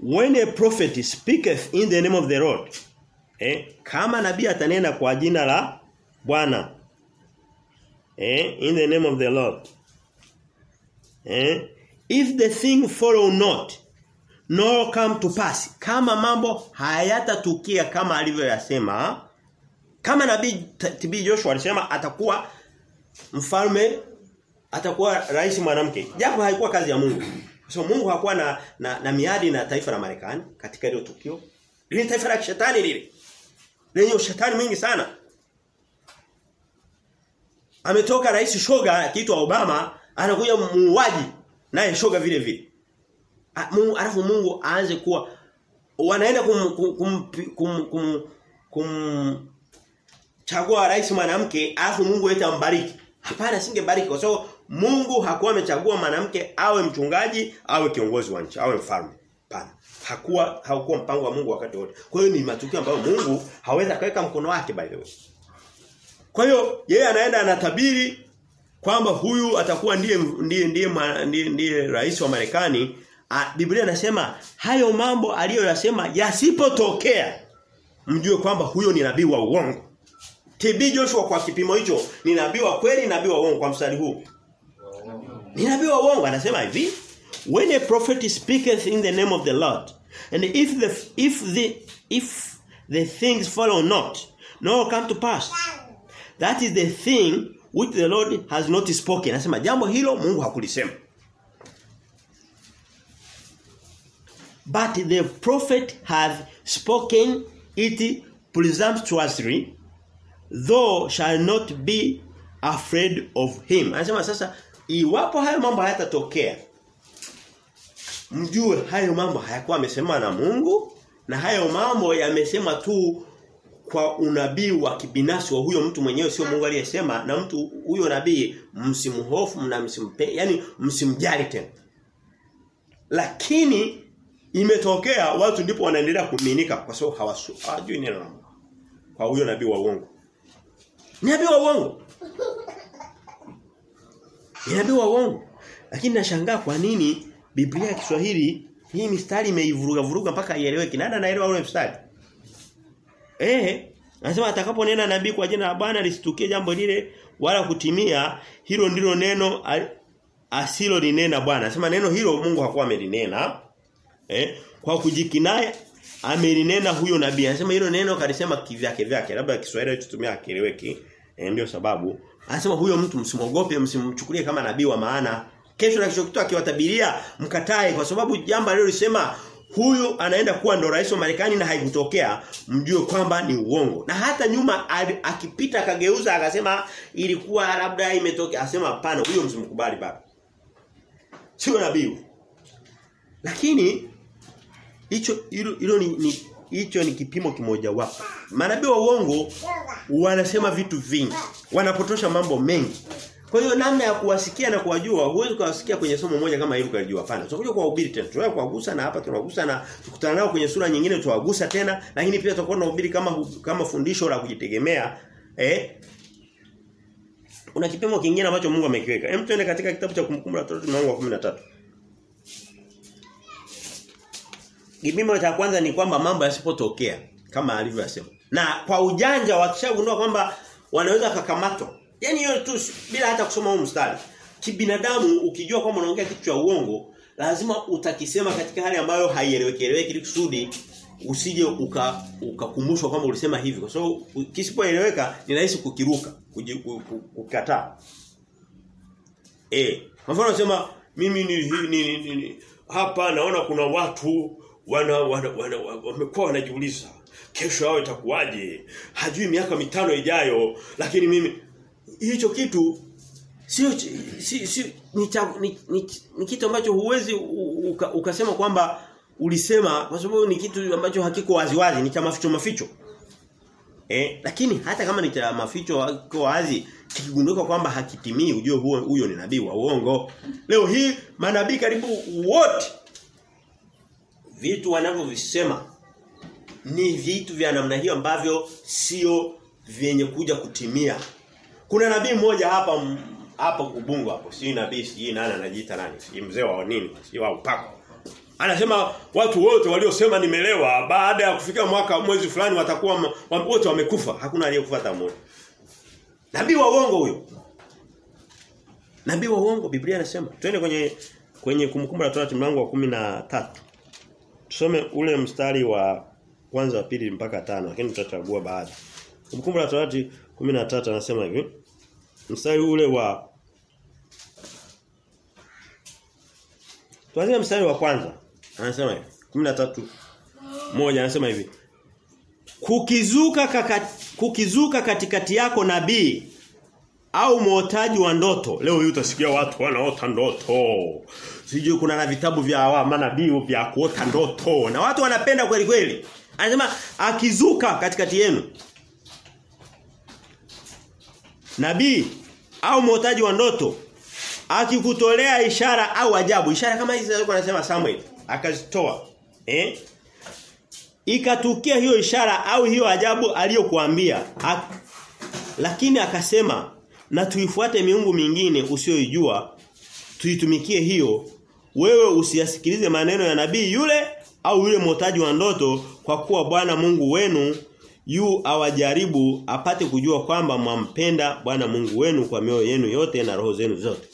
S1: When a prophet speaketh in the name of the Lord eh kama nabii atanena kwa jina la Bwana. Eh in the name of the Lord. Eh if the thing follow not nor come to pass kama mambo hayatatukia kama alivyoyasema kama nabii TB Joshua alisema atakuwa mfalme atakuwa rais mwanamke. Japo haikuwa kazi ya Mungu. So Mungu hakuwa na, na na miadi na taifa la Marekani katika ile tukio. Lile taifa la shetani lile lenye ushetani mwingi sana. Ametoka rais shoga akiitwa Obama anakuja muuaji naye shoga vile vile. Alafu Mungu aanze kuwa wanaenda kum kum kum, kum, kum chagua rais mwanamke alafu Mungu aita mbariki hapana singebariki kwa sababu Mungu hakuwa amechagua mwanamke awe mchungaji awe kiongozi wa nchi awe mfalme. Hapana hakuwa haukuwa mpango wa Mungu wakati wote kwa hiyo ni matukio ambayo Mungu hawezi akaweka mkono wake by the way kwa hiyo yeye anaenda anatabiri kwamba huyu atakuwa ndiye ndiye ndiye ndiye, ndiye rais wa Marekani Biblia inasema hayo mambo aliyoyasema yasipotokea mjue kwamba huyo ni nabii wa uongo. TB Joshua kwa kipimo hicho ni nabii wa kweli nabii wa uongo kwa mstari huu. Ni nabii wa uongo anasema hivi when a prophet speaketh in the name of the Lord and if the if the if the things follow not nor come to pass that is the thing which the Lord has not spoken. Anasema jambo hilo Mungu hakulisema. But the prophet hath spoken it presumptuously, though shall not be afraid of him. Anasema sasa iwapo hayo mambo hayatatokea mjue hayo mambo hayakuwa amesema na Mungu na hayo mambo yamesema tu kwa unabii wa kibinafsi wa huyo mtu mwenyewe sio Mungu aliyesema na mtu huyo nabii msimhofu na msimpe yani msimjali tena. Lakini imetokea watu ndipo wanaendelea kuminika kwa sababu hawajui neno la Mungu. Kwa huyo nabii wa uongo. Nabii wa uongo. Nabii wa uongo. Lakini nashangaa kwa nini Biblia ya Kiswahili hii mistari imeivuruga vuruga mpaka ieleweke. Nani anaelewa ule mstari? Eh, anasema atakaponena nabii kwa jina la Bwana lisitukie jambo lile wala kutimia, hilo ndilo neno asilo linena Bwana. Anasema neno hilo Mungu hakuwa amelinena. Eh, kwa kujikinaye amelinena huyo nabii. Anasema hilo neno kalisema kivyake vyake. Labda Kiswahili tutumia akieleweki. Eh, ndio sababu. Anasema huyo mtu msimogope, msimchukulie kama nabii wa maana. Kesho na kesho kitu akiwatabiria mkatae kwa sababu jambo alilolisema huyu anaenda kuwa ndo rais wa Marekani na haikutokea mjue kwamba ni uongo. Na hata nyuma akipita akageuza akasema ilikuwa labda imetokea asema hapana huyo msimkubali baba. Sio nabii. Lakini hicho hilo ni, ni hicho ni kipimo kimoja wapo. Manabii wa uongo wanasema vitu vingi, wanapotosha mambo mengi. Kwa hiyo namna ya kuwasikia na kuwajua huwezi kuwasikia kwenye somo moja kama hili ukalijua hapana. Tutakuja kuwahubiri tena. Tutakuja kuwagusa na hapa tunagusa na tukutana nao kwenye sura nyingine tutawagusa tena lakini pia tutakuwa tunahubiri kama kama fundisho la kujitegemea eh kuna kipimo kingine ambacho Mungu amekiweka. Hem tuende katika kitabu cha kumkumbuka watoto mlango wa 13. Kipimo cha kwanza ni kwamba mambo yasipotokea kama alivyosema. Na kwa ujanja wakishagundua kwamba wanaweza kakamatwa Yaani hiyo tu bila hata kusoma huu mstari. Kibinadamu ukijua kwamba unaongea kitu cha uongo, lazima utakisema katika hali ambayo haieleweki eleweki ili kusudi usije ukakumbushwa uka kwamba ulisema hivi kwa sababu so, kisipoeleweka ni rahisi kukiruka, kukataa. Eh, kwa mfano unasema mimi ni, ni, ni, ni hapa naona kuna watu wana wamekuwa wana, wana, wanajiuliza kesho yao itakuwaje? Hajui miaka mitano ijayo lakini mimi hicho kitu sio si, si, ni, ni, ni, ni kitu ambacho huwezi uka, ukasema kwamba ulisema kwa sababu ni kitu ambacho hakiko waziwazi ni cha maficho maficho. Eh, lakini hata kama ni cha maficho hakiko wazi kikigundulika kwamba hakitimii ujue huo huyo ni nabii wa uongo. Leo hii manabii karibu wote vitu wanavyovisema ni vitu vya namna hiyo ambavyo sio vyenye kuja kutimia. Kuna nabii mmoja hapa hapa Ubungo hapo. Si nabii si nani anajiita nani? Si mzee wa nini? Si wa upako. Anasema watu wote waliosema nimelewa baada ya kufika mwaka mwezi fulani watakuwa wote wamekufa. Hakuna aliyekufa hata mmoja. Nabii wa uongo huyo. Nabii wa uongo Biblia inasema. Twende kwenye kwenye kumkumbu la Torati mlango wa kumi na tatu Tusome ule mstari wa kwanza wa pili mpaka tano lakini tutachagua baadhi. Kumkumbu la Torati 13 anasema hivi. Mstari ule wa Tuanze mstari wa kwanza. Anasema hivi. 13 moja anasema hivi. Kukizuka kaka, kukizuka katikati yako nabii au muotaji wa ndoto. Leo hii utasikia watu wanaota ndoto. Sijui kuna na vitabu vya manabii vya kuota ndoto. Na watu wanapenda kweli kweli. Anasema akizuka katikati yenu. Nabii au mwotaji wa ndoto akikutolea ishara au ajabu. Ishara kama hizi alikuwa anasema Samuel akazitoa. Eh? Ikatukia hiyo ishara au hiyo ajabu aliyokuambia. Lakini akasema na tuifuate miungu mingine usiyoijua tuitumikie hiyo wewe usiyasikilize maneno ya nabii yule au yule mwotaji wa ndoto kwa kuwa Bwana Mungu wenu yu awajaribu apate kujua kwamba mwampenda Bwana Mungu wenu kwa mioyo yenu yote na roho zenu zote.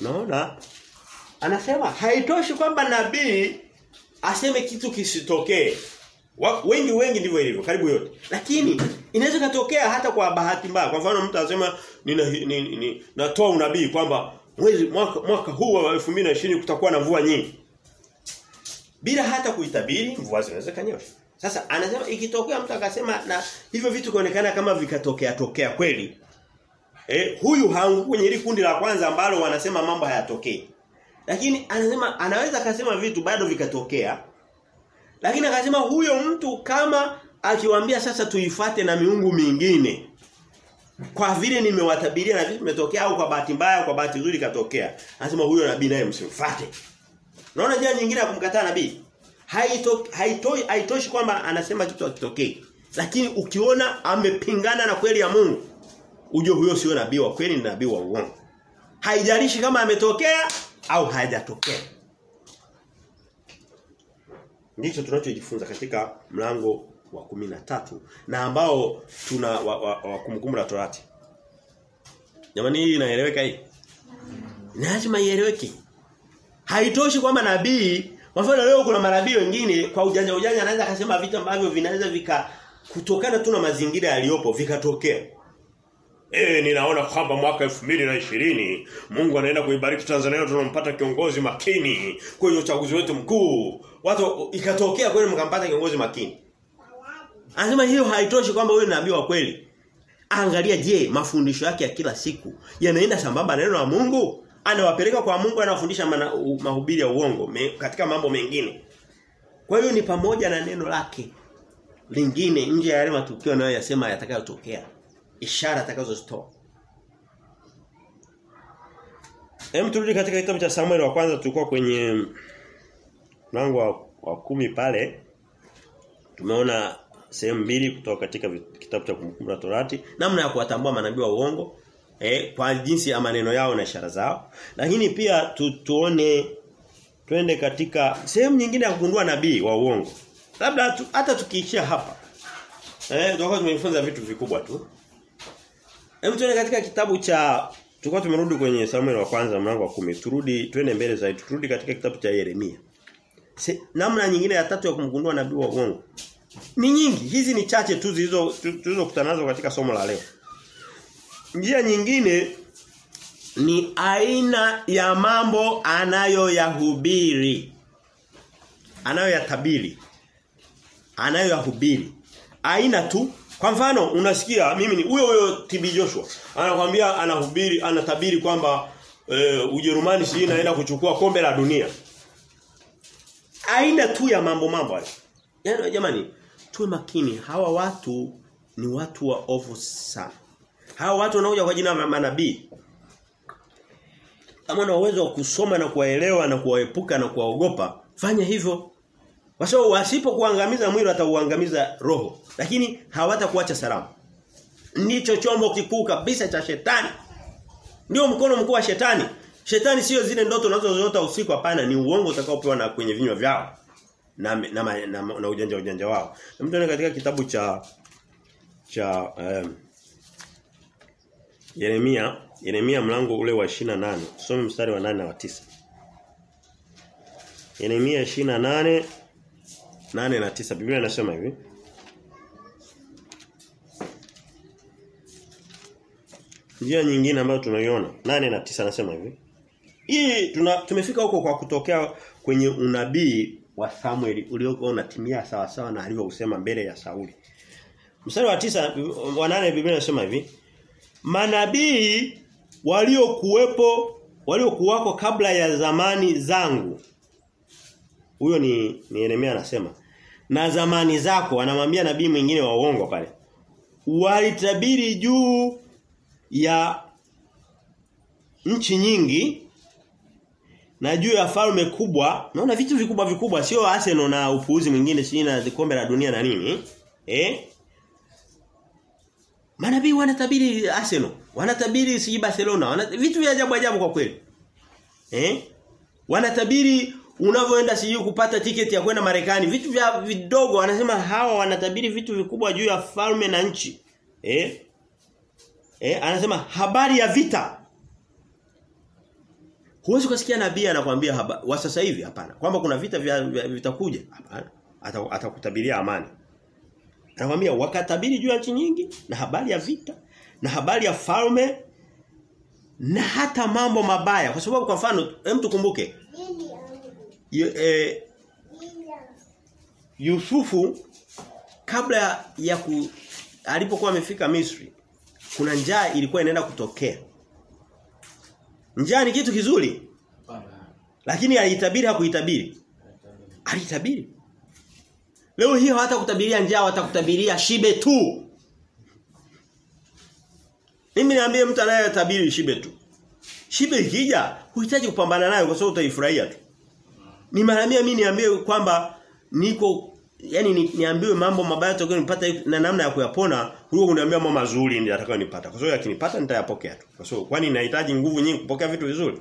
S1: Naona anasema haitoshi kwamba nabii aseme kitu kisitokee. Wengi wengi ndivyo ilivyo karibu yote. Lakini inaweza katokea hata kwa bahati mbaya. Kwa mfano mtu anasema nina ni, ni, natoa unabii kwamba mwezi mwaka, mwaka huu wa 2020 kutakuwa na mvua nyingi. Bila hata kuitabiri mvua zinaweza kanyesha. Sasa anasema ikitokea mtu akasema na hivyo vitu kuonekana kama vikatokea tokea kweli. Eh huyu haanguki kwenye hili kundi la kwanza ambalo wanasema mambo hayatokei. Lakini anasema anaweza akasema vitu bado vikatokea. Lakini akasema huyo mtu kama akiwaambia sasa tuifate na miungu mingine kwa vile nimewatabiria na vitu vimetokea au kwa bahati mbaya kwa bahati nzuri katokea. Anasema huyo nabii naye msimfuate. Unaona njia nyingine ya kumkataa nabii? Haitoshi kwamba anasema kitu hakitokei. Lakini ukiona amepingana na kweli ya Mungu, ujue huyo sio nabii wa kweli ni nabii wa uongo. Haijalishi kama ametokea au hajatokea. Ndicho tunachojifunza katika mlango wa kumi na tatu na ambao tuna wa, wa, wa la Torati. Jamani hii inaeleweka hii? Lazima ieleweke. Haitoshi kwamba nabii, kwa mfano leo kuna manabii wengine kwa ujanja ujanja anaweza akasema vitu ambavyo vinaweza vika kutokana tu na mazingira yaliyopo vikatokea. Eh ninaona kwamba mwaka 2020 Mungu anaenda kuibariki Tanzania tunampata kiongozi makini kwenye uchaguzi wetu mkuu. Watu ikatokea kweli mkampata kiongozi makini. Anasema hiyo haitoshi kwamba wewe nabii wa kweli. Angalia je, mafundisho yake ya kila siku yanaenda sambamba na neno la Mungu? Anawapeleka kwa Mungu anawafundisha mahubiri ya uongo me, katika mambo mengine. Kwa hiyo ni pamoja na neno lake lingine nje ya yale matukio nayo yasema yatakayotokea. Ishara atakazozitoa. Hem turudi katika kitabu cha Samuel wa kwanza tulikuwa kwenye mlango wa, wa kumi pale. Tumeona sehemu mbili kutoka katika kitabu cha kumbukumbu la Torati namna ya kuwatambua manabii wa uongo eh kwa jinsi ya maneno yao na ishara zao. Lakini pia tu, tuone twende katika sehemu nyingine ya kugundua nabii wa uongo. Labda tu, hata tukiishia hapa. Eh tutakuwa tumejifunza vitu vikubwa tu. Hebu tuende katika kitabu cha tulikuwa tumerudi kwenye Samuel wa kwanza mlango wa kumi. Turudi twende mbele zaidi. Turudi katika kitabu cha Yeremia. Se, namna nyingine ya tatu ya kumgundua nabii wa uongo. Ni nyingi. Hizi ni chache tu zilizo tulizokutana nazo katika somo la leo. Njia nyingine ni aina ya mambo anayoyahubiri. anayoyatabiri. Anayoyahubiri. Aina tu. Kwa mfano unasikia mimi ni huyo huyo TB Joshua. Anakuambia anahubiri anatabiri kwamba e, Ujerumani si inaenda kuchukua kombe la dunia. Aina tu ya mambo mambo hayo. Yaani jamani tuwe makini. Hawa watu ni watu wa ovu sana hawa watu wanaokuja kwa jina la manabii. Kama una uwezo wa kusoma na kuwaelewa na kuwaepuka na kuwaogopa fanya hivyo. Sababu wasipokuangamiza mwili atauangamiza roho. Lakini hawatakuacha salama. Ndicho chombo kikuu kabisa cha shetani. Ndio mkono mkuu wa shetani. Shetani sio zile ndoto unazoziota usiku hapana ni uongo utakaopewa na kwenye vinywa vyao. Na na, na, na, na ujanja ujanja wao. Mtu katika kitabu cha cha um, Yeremia Yeremia mlango ule wa 28 some mstari wa 8 na wa 9 Yeremia 28 8 na 9 Biblia inasema hivi. Njia nyingine ambayo tunaiona 8 na 9 anasema hivi. Hii tuna, tumefika huko kwa kutokea kwenye unabii wa Samuel uliokuwa unatimia sawa sawa na alivyosema mbele ya Sauli. Mstari wa tisa wa nane Biblia inasema hivi Manabii waliokuwepo waliokuwako kabla ya zamani zangu. Huyo ni ni Yeremia anasema na zamani zako anamwambia nabii mwingine wa uongo pale walitabiri juu ya nchi nyingi na juu ya falme kubwa. Naona vitu vikubwa vikubwa sio Arsenal na upuuzi mwingine sio na kombe la dunia na nini eh Manabii wanatabiri Arsenal, wanatabiri si Barcelona, wana, vitu vya ajabu ajabu kwa kweli. Eh? Wanatabiri unavyoenda sijui kupata tiketi ya kwenda Marekani, vitu vya vidogo wanasema hawa wanatabiri vitu vikubwa juu ya falme na nchi. Eh? Eh, anasema habari ya vita. Huwezi kusikia nabii anakuambia wa sasa hivi hapana. Kwamba kuna vita vya, vya vitakuja. Hapana. Atakutabiria amani. Anawaambia wakatabiri juu ya nchi nyingi na habari ya vita na habari ya falme na hata mambo mabaya. Kwa sababu kwa mfano hem tukumbuke. Eh, Yusufu kabla ya ku alipokuwa amefika Misri kuna njaa ilikuwa inaenda kutokea. Njaa ni kitu kizuri lakini aliitabiri hakuitabiri. Alitabiri Leo hii hawatakutabiria njaa watakutabiria shibe tu. Mimi niambie mtu anayetabiri shibe tu. Shibe ikija huhitaji kupambana nayo kwa sababu utaifurahia tu. Ni mara mia mimi niambie kwamba niko yani ni, niambiwe mambo mabaya tokeo nipata na namna ya kuyapona huyo kuniambia mambo mazuri ndio atakayonipata. Kwa sababu yakinipata nitayapokea tu. Kwa sababu kwani nahitaji nguvu nyingi kupokea vitu vizuri.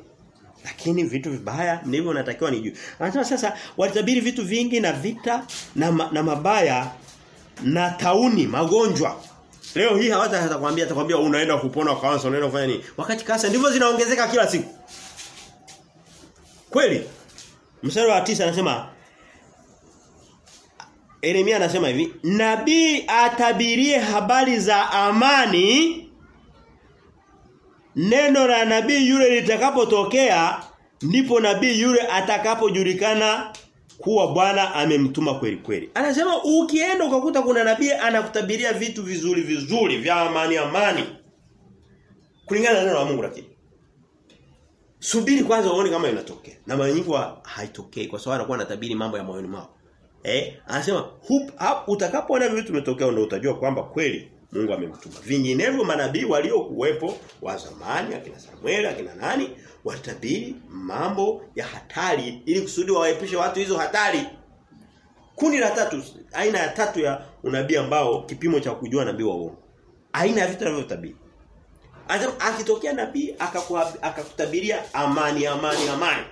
S1: Lakini vitu vibaya ndivyo natakiwa nijue. Anasema sasa walitabiri vitu vingi na vita na, ma, na mabaya na tauni magonjwa. Leo hii hawata atakwambia atakwambia unaenda kupona kansa unaenda kufanya nini? Wakati kansa ndivyo zinaongezeka kila siku. Kweli? Mstari wa tisa anasema Yeremia anasema hivi, nabii atabirie habari za amani neno la nabii yule litakapotokea ndipo nabii yule atakapojulikana kuwa Bwana amemtuma kweli kweli. Anasema ukienda ukakuta kuna nabii anakutabiria vitu vizuri vizuri vya amani amani. Kulingana na neno la Mungu lakini. Subiri kwanza uone kama inatokea. Na mara nyingi haitokei kwa sababu anakuwa anatabiri mambo ya moyoni mwao. Eh, anasema utakapoona vitu vimetokea ndio utajua kwamba kweli Mungu amemtuma. Vinginevyo manabii waliokuwepo wa zamani akina Samuel akina nani watabiri mambo ya hatari ili kusudi waepushe watu hizo hatari. Kundi la tatu, aina ya tatu ya unabii ambao kipimo cha kujua nabii wa uongo. Aina ya vitu vinavyotabiri. Akitokea nabii akakutabiria amani amani amani.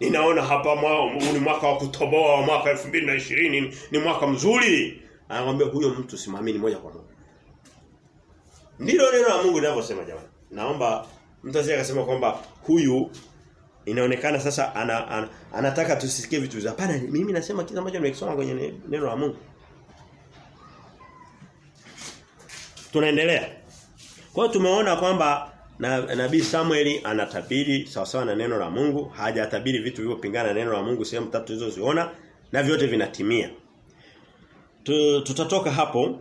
S1: Ninaona hapa mwao ni mwaka wa kutoboa wa mwaka 2020 ni mwaka mzuri. Anakuambia huyo mtu simamini moja kwa moja. Ndilo neno la Mungu linavyosema jamani. Naomba mtu asije akasema kwamba huyu inaonekana sasa ana, ana, anataka tusisikie vitu. Hapana, mimi nasema kile ambacho nimekisoma kwenye neno la Mungu. Tunaendelea. Kwa hiyo tumeona kwamba na nabii Samueli anatabiri sawasawa sawa na neno la Mungu, hajatabiri vitu vilivyopingana na neno la Mungu sehemu tatu hizo ziona na vyote vinatimia. Tu, tutatoka hapo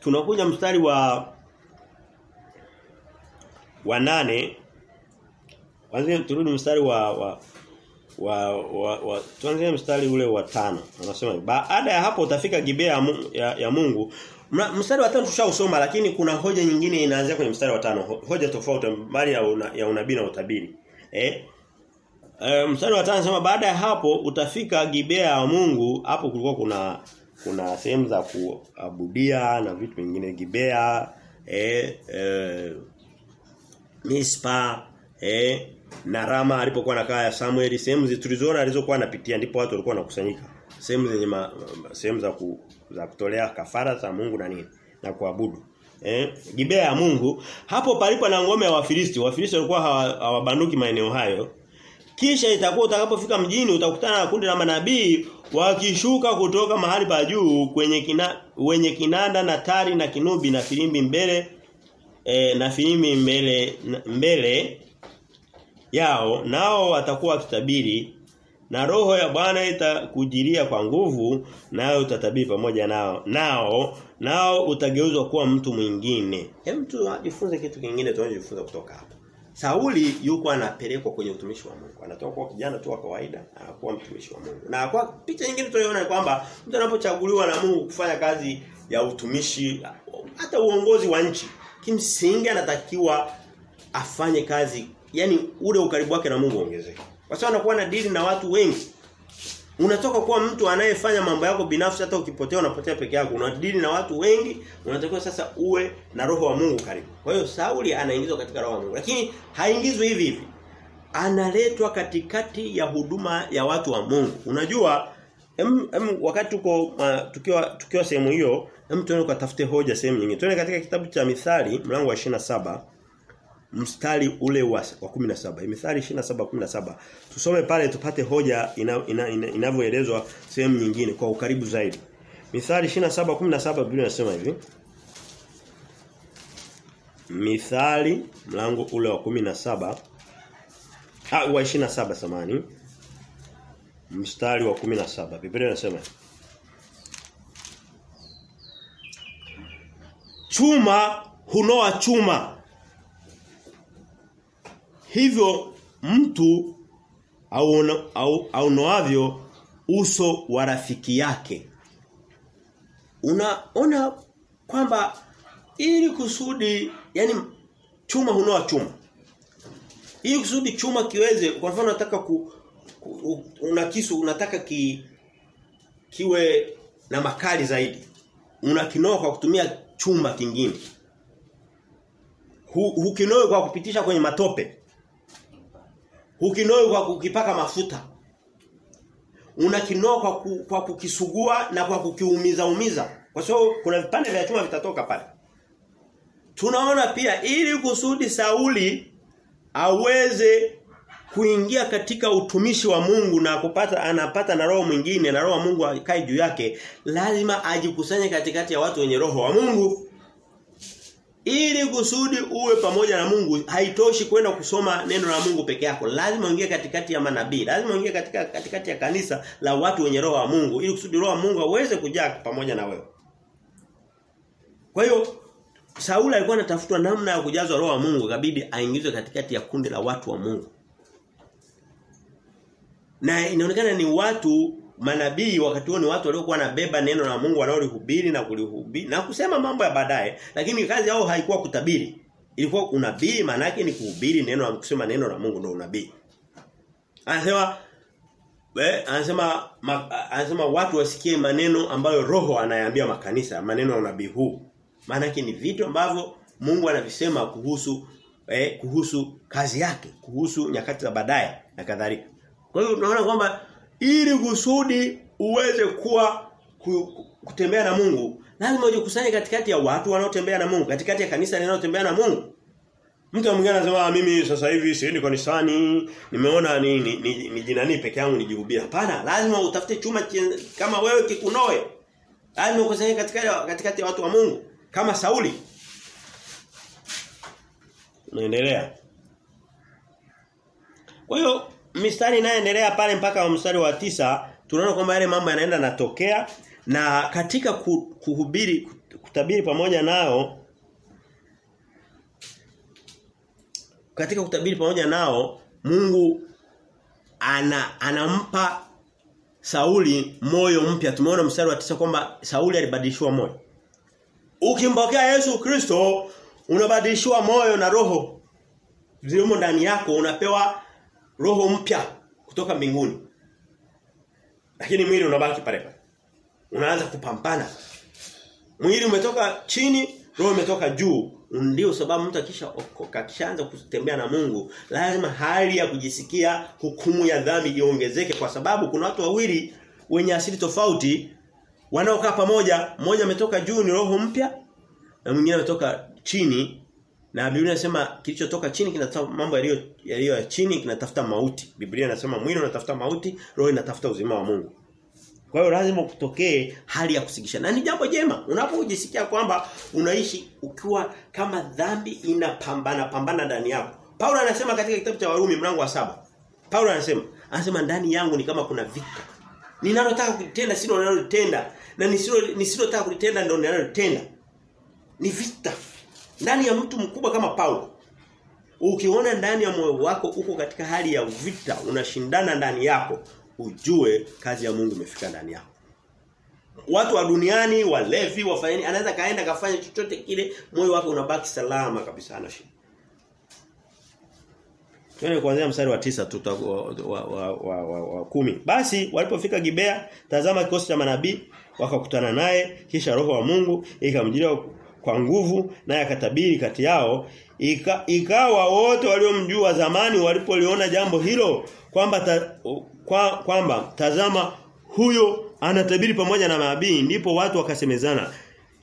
S1: tunakuja mstari wa wa nane Kwanza turudi mstari wa wa wa, wa, wa tuanzie mstari ule wa tano. Anasema baada ya hapo utafika Gibea ya, ya Mungu. Mstari wa tano tushausoma lakini kuna hoja nyingine inaanzia kwenye mstari wa tano. Hoja tofauti mbali ya, una, ya unabii na utabiri. Eh? E, mstari wa tano anasema baada ya hapo utafika Gibea ya Mungu. Hapo kulikuwa kuna kuna sehemu za kuabudia na vitu vingine Gibea eh, eh Mispa eh na Rama alipokuwa nakaa ya Samuel sehemu tulizoona alizokuwa anapitia ndipo watu walikuwa wanakusanyika. Sehemu zenye sehemu za ku, za kutolea kafara za Mungu na nini na kuabudu. Eh Gibea ya Mungu hapo palipo na ngome ya Wafilisti. Wafilisti walikuwa hawabanduki maeneo hayo kisha itakuwa utakapofika mjini utakutana na kundi la manabii wakishuka kutoka mahali pa juu kwenye kina, wenye kinanda na tari na kinubi na filimbi mbele e, na filimbi mbele mbele yao nao watakuwa wakitabiri na roho ya Bwana itakujilia kwa nguvu nayo utatabiri pamoja nao nao nao utageuzwa kuwa mtu mwingine. Hem tu kitu kingine tunachojifunza kutoka hapa Sauli yuko anapelekwa kwenye utumishi wa Mungu. Anatoka kwa kijana tu wa kawaida anakuwa mtumishi wa Mungu. Na kwa picha nyingine tunayoona ni kwamba mtu anapochaguliwa na Mungu kufanya kazi ya utumishi hata uongozi wa nchi, kimsingi anatakiwa afanye kazi yani ule ukaribu wake na Mungu ongezeke. Kwa sababu anakuwa na dili na watu wengi. Unatoka kuwa mtu anayefanya mambo yako binafsi hata ukipotea unapotea peke yako. Unadili na watu wengi, unatakiwa sasa uwe na roho wa Mungu karibu. Kwa hiyo Sauli anaingizwa katika roho wa Mungu. Lakini haingizwi hivi hivi. Analetwa katikati ya huduma ya watu wa Mungu. Unajua em, em, wakati tuko uh, tukiwa tukiwa sehemu hiyo, hem tuende tafute hoja sehemu nyingine. Tuende katika kitabu cha Mithali mlango wa 27 mstari ule wa, wa 17 Mithali 27:17 tusome pale tupate hoja inavyoelezwa ina, ina, ina sehemu nyingine kwa ukaribu zaidi. Mithali 27:17 Biblia inasema hivi. Mithali mlango ule wa 17 ah wa 27 samani. Mstari wa 17 Biblia inasema Chuma hunoa chuma hivyo mtu au au aunoavyo uso wa rafiki yake. Unaona kwamba ili kusudi yani chuma hunoa chuma. Ili kusudi chuma kiweze kwa mfano nataka ku, ku una kisu unataka ki kiwe na makali zaidi. Unakinoa kwa kutumia chuma kingine. Hukinoe kwa kupitisha kwenye matope Hukinoi kwa kukipaka mafuta. Unakinoa kwa, ku, kwa kukisugua na kwa kukiumiza umiza. Kwa sababu kuna vipande vya chuma vitatoka pale. Tunaona pia ili kusudi Sauli aweze kuingia katika utumishi wa Mungu na kupata anapata na roho mwingine na roho wa Mungu akae juu yake lazima ajikusanye katikati ya watu wenye roho wa Mungu ili kusudi uwe pamoja na Mungu haitoshi kwenda kusoma neno la Mungu peke yako. Lazima uingie katikati ya manabii. Lazima uingie katika katikati ya kanisa la watu wenye roho wa Mungu ili kusudi roho wa Mungu aweze kujaa pamoja na wewe. Kwa hiyo Sauli alikuwa anatafutwa namna ya kujazwa roho wa Mungu kabidi aingizwe katikati ya kundi la watu wa Mungu. Na inaonekana ni watu manabii wakati huo ni watu waliokuwa wanabeba neno la Mungu wanaolihubiri na kulihubiri. Na kusema mambo ya baadaye lakini kazi yao haikuwa kutabiri. Ilikuwa unabii maana yake ni kuhubiri neno na kusema neno la Mungu ndio unabii. Anasema eh anasema ma, anasema watu wasikie maneno ambayo roho anayambia makanisa maneno ya unabii huu. Maana yake ni vitu ambavyo Mungu anavisema kuhusu eh, kuhusu kazi yake kuhusu nyakati za baadaye na kadhalika. Kwa hiyo tunaona kwamba ili kusudi uweze kuwa kutembea na Mungu lazima ujikusanye katikati ya watu wanaotembea na Mungu katikati ya kanisa linalotembea na Mungu Mtu mwingine anasema mimi sasa hivi siendi kanisani, nimeona ni ni, ni, ni jinani peke yangu nijihubiri. Hapana, lazima utafute chuma kama wewe kikunoe. Lazima ukusanye katikati katikati ya watu wa Mungu kama Sauli. Unaendelea. Kwa hiyo mistari inayoendelea pale mpaka mstari wa tisa tunaona kwamba yale mambo yanaenda natokea na katika kuhubiri kutabiri pamoja nao katika kutabiri pamoja nao Mungu ana anampa Sauli moyo mpya. Tumeona mstari wa tisa kwamba Sauli alibadilishwa moyo. Ukimpokea Yesu Kristo unabadilishwa moyo na roho zilimo ndani yako unapewa roho mpya kutoka mbinguni. Lakini mwili unabaki pale pale. Unaanza kupambana. Mwili umetoka chini, roho umetoka juu. Ndio sababu mtu akisha okoka akishaanza kutembea na Mungu, lazima hali ya kujisikia hukumu ya dhambi iongezeke kwa sababu kuna watu wawili wenye asili tofauti wanaokaa pamoja, mmoja ametoka juu ni roho mpya na mwingine ametoka chini na Biblia inasema kilichotoka chini kinatafuta mambo yaliyo yaliyo ya chini kinatafuta mauti. Biblia inasema mwili unatafuta mauti, roho inatafuta uzima wa Mungu. Kwa hiyo lazima kutokee hali ya kusikisha. Na ni jambo jema unapojisikia kwamba unaishi ukiwa kama dhambi inapambana pambana ndani yako. Paulo anasema katika kitabu cha Warumi mlango wa saba Paulo anasema, anasema ndani yangu ni kama kuna vita. Ninalotaka kulitenda silo ninalotenda na nisilo nisilotaka kulitenda ndio ninalotenda. Ni vita. Ndani ya mtu mkubwa kama Paulo. Ukiona ndani ya moyo wako uko katika hali ya vita, unashindana ndani yako, ujue kazi ya Mungu imefika ndani yako. Watu wa duniani, walevi, wafanyeni, anaweza kaenda kafanya chochote kile, moyo wake unabaki salama kabisa ana shida. Twende kuanzia mstari wa tisa tuta wa, wa, wa, wa, wa, wa kumi. Basi walipofika Gibea, tazama kikosi cha manabii wakakutana naye, kisha roho wa Mungu ikamjilia kwa nguvu naye akatabiri kati yao. Ika, ikawa wote waliomjua zamani walipoliona jambo hilo kwamba ta, kwa, kwamba tazama huyo anatabiri pamoja na manabii ndipo watu wakasemezana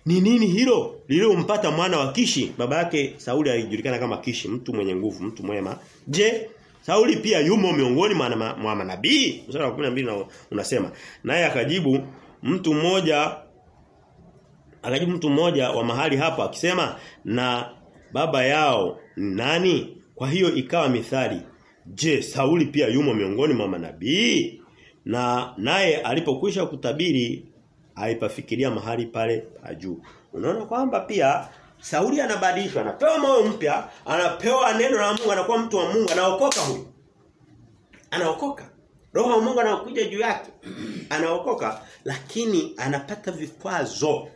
S1: ni nini hilo lililompata mwana wa Kishi? Baba yake Sauli alijulikana kama Kishi mtu mwenye nguvu mtu mwema. Je Sauli pia yumo miongoni mwa manabii? Mstari wa 12 unasema naye akajibu mtu mmoja akajibu mtu mmoja wa mahali hapa akisema na baba yao nani? Kwa hiyo ikawa mithali je Sauli pia yumo miongoni mwa manabii? Na naye alipokwisha kutabiri alipafikiria mahali pale pa juu. Unaona kwamba pia Sauli anabadilishwa anapewa moyo mpya anapewa neno la Mungu anakuwa mtu wa Mungu anaokoka huyu. Anaokoka. Roho wa Mungu anakuja juu yake. Anaokoka. Lakini anapata vikwazo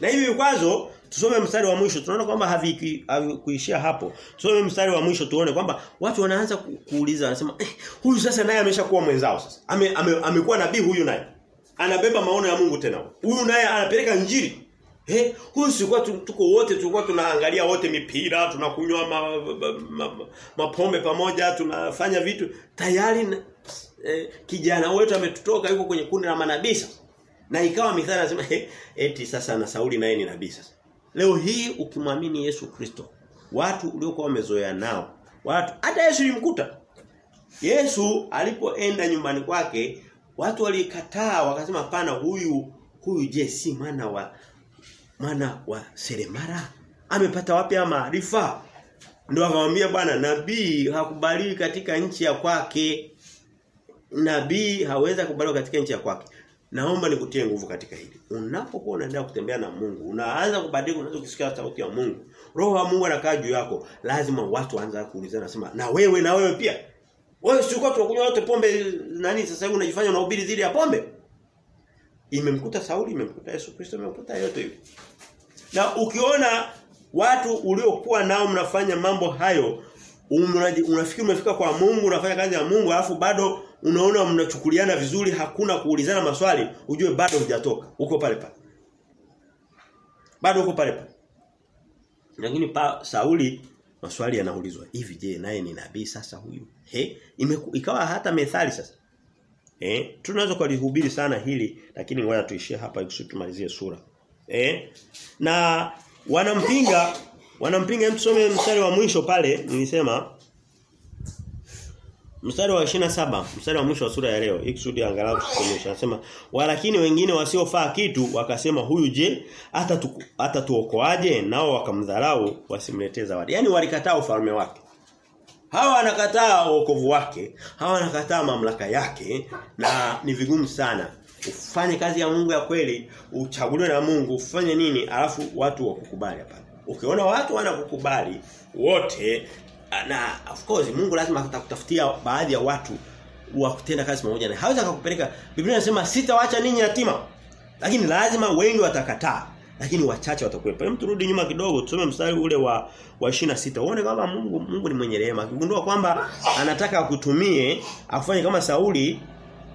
S1: na hivi vikwazo tusome mstari wa mwisho tunaona kwamba havikuishia hapo. Tusome mstari wa mwisho tuone kwamba watu wanaanza kuuliza wanasema eh, huyu sasa naye ameshakuwa mwenzao sasa. Ame, ame, amekuwa nabii huyu naye. Anabeba maono ya Mungu tena. Huyu naye anapeleka injili. Eh, huyu sikuwa tuko wote tulikuwa tunaangalia wote mipira, tunakunywa mapombe ma, ma, ma, ma pamoja, tunafanya vitu. Tayari eh, kijana wetu ametutoka yuko kwenye kundi la manabii sasa. Na ikawa mithali anasema eti sasa na Sauli naye ni nabii sasa. Leo hii ukimwamini Yesu Kristo, watu uliokuwa wamezoea nao, watu hata Yesu ilimkuta. Yesu alipoenda nyumbani kwake, watu walikataa wakasema pana huyu huyu je si mwana wa mwana wa seremara? Amepata wapi maarifa? Ndio akamwambia bwana nabii hakubaliwi katika nchi ya kwake. Nabii hawezi kubaliwa katika nchi ya kwake. Naomba nikutie nguvu katika hili. Unapokuwa unaendelea kutembea na Mungu, unaanza kubadilika, unaanza kusikia sauti ya Mungu. Roho wa Mungu anakaa juu yako. Lazima watu waanze kuulizana nasema, "Na wewe na wewe pia." Wewe si uko tunakunywa wote pombe nani sasa hivi unajifanya unahubiri dhidi ya pombe? Imemkuta Sauli, imemkuta Yesu Kristo, imemkuta yote hiyo. Na ukiona watu uliokuwa nao mnafanya mambo hayo, unafikiri umefika kwa Mungu, unafanya kazi ya Mungu, alafu bado unaona mnachukuliana vizuri hakuna kuulizana maswali ujue bado hujatoka. Uko pale pale. Bado uko pale pale. Lakini pa Sauli maswali yanaulizwa hivi je naye ni nabii sasa huyu? He Imeku, ikawa hata methali sasa. Eh tunaweza kulihubiri sana hili lakini ngoja tuishie hapa ili tumalizie sura. Eh na wanampinga wanampinga tusome mstari wa mwisho pale nilisema Mstari wa 27, mstari wa mwisho wa sura ya leo, ikusudi angalau tusomesha. Anasema, "Walakini wengine wasiofaa kitu wakasema huyu je, hata hata tuokoaje?" Nao wakamdharau wasimletee zawadi. Yaani walikataa ufalme wake. Hawa wanakataa wokovu wake, hawa wanakataa mamlaka yake na ni vigumu sana. Ufanye kazi ya Mungu ya kweli, uchaguliwe na Mungu, ufanye nini alafu watu wakukubali hapa. Ukiona watu wanakukubali wote na of course Mungu lazima atakutafutia baadhi ya watu wa kutenda kazi pamoja naye. Hawezi akakupeleka. Biblia inasema sitawaacha ninyi yatima. Lakini lazima wengi watakataa. Lakini wachache watakuwepo. Hem turudi nyuma kidogo tusome mstari ule wa wa 26. Uone kama Mungu Mungu ni mwenye rehema. Kigundua kwamba anataka akutumie afanye kama Sauli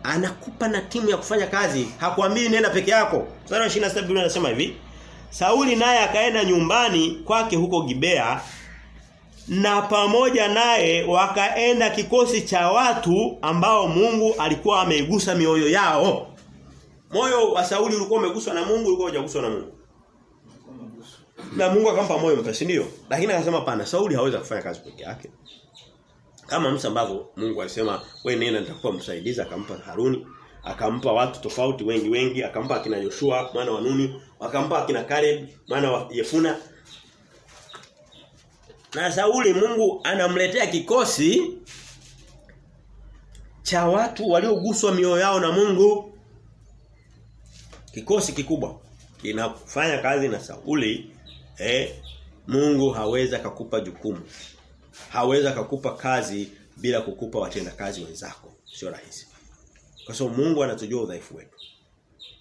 S1: anakupa na timu ya kufanya kazi. Hakuambii nenda peke yako. Mstari wa 26 Biblia inasema hivi. Sauli naye akaenda nyumbani kwake huko Gibea na pamoja naye wakaenda kikosi cha watu ambao Mungu alikuwa ameigusa mioyo yao. Moyo wa Sauli ulikuwa umeguswa na Mungu, ulikuwa hujaguswa na Mungu. Na Mungu akampa moyo mpesi ndio. Lakini akasema pana Sauli hawezi kufanya kazi peke yake. Kama Musa ambavyo Mungu alisema wewe nenda nitakuwa msaidizi akampa Haruni, akampa watu tofauti wengi wengi, akampa akina Joshua mwana wa Nuni, akampa akina Caleb mwana wa Yefuna. Na Sauli Mungu anamletea kikosi cha watu walioguswa mioyo yao na Mungu. Kikosi kikubwa kinafanya kazi na Sauli eh Mungu haweza kukupa jukumu. Haweza kukupa kazi bila kukupa watenda kazi wenzako. Sio rahisi. Kwa sababu Mungu anatujua udhaifu wetu.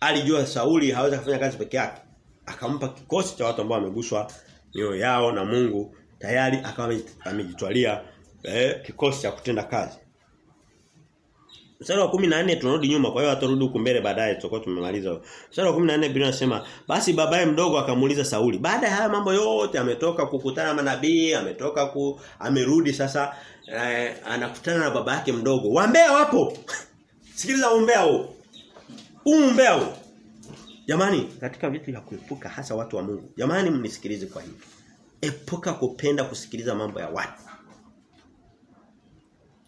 S1: Alijua Sauli haweza kufanya kazi peke yake. Akampa kikosi cha watu ambao wameguswa mioyo yao na Mungu tayari akawa amejitwalia eh, kikosi cha kutenda kazi. Mstari wa 14 tunarudi nyuma kwa hiyo atarudi huko mbele baadaye tutakuwa tumemaliza. Mstari wa 14 Biblia inasema basi babaye mdogo akamuuliza Sauli. Baada ya haya mambo yote ametoka kukutana na manabii, ametoka ku amerudi sasa eh, anakutana na baba yake mdogo. Wambea wapo. <laughs> Sikiliza umbea huu. Umbea huu. Jamani katika vitu vya kuepuka hasa watu wa Mungu. Jamani mnisikilize kwa hivi. Epuka kupenda kusikiliza mambo ya watu.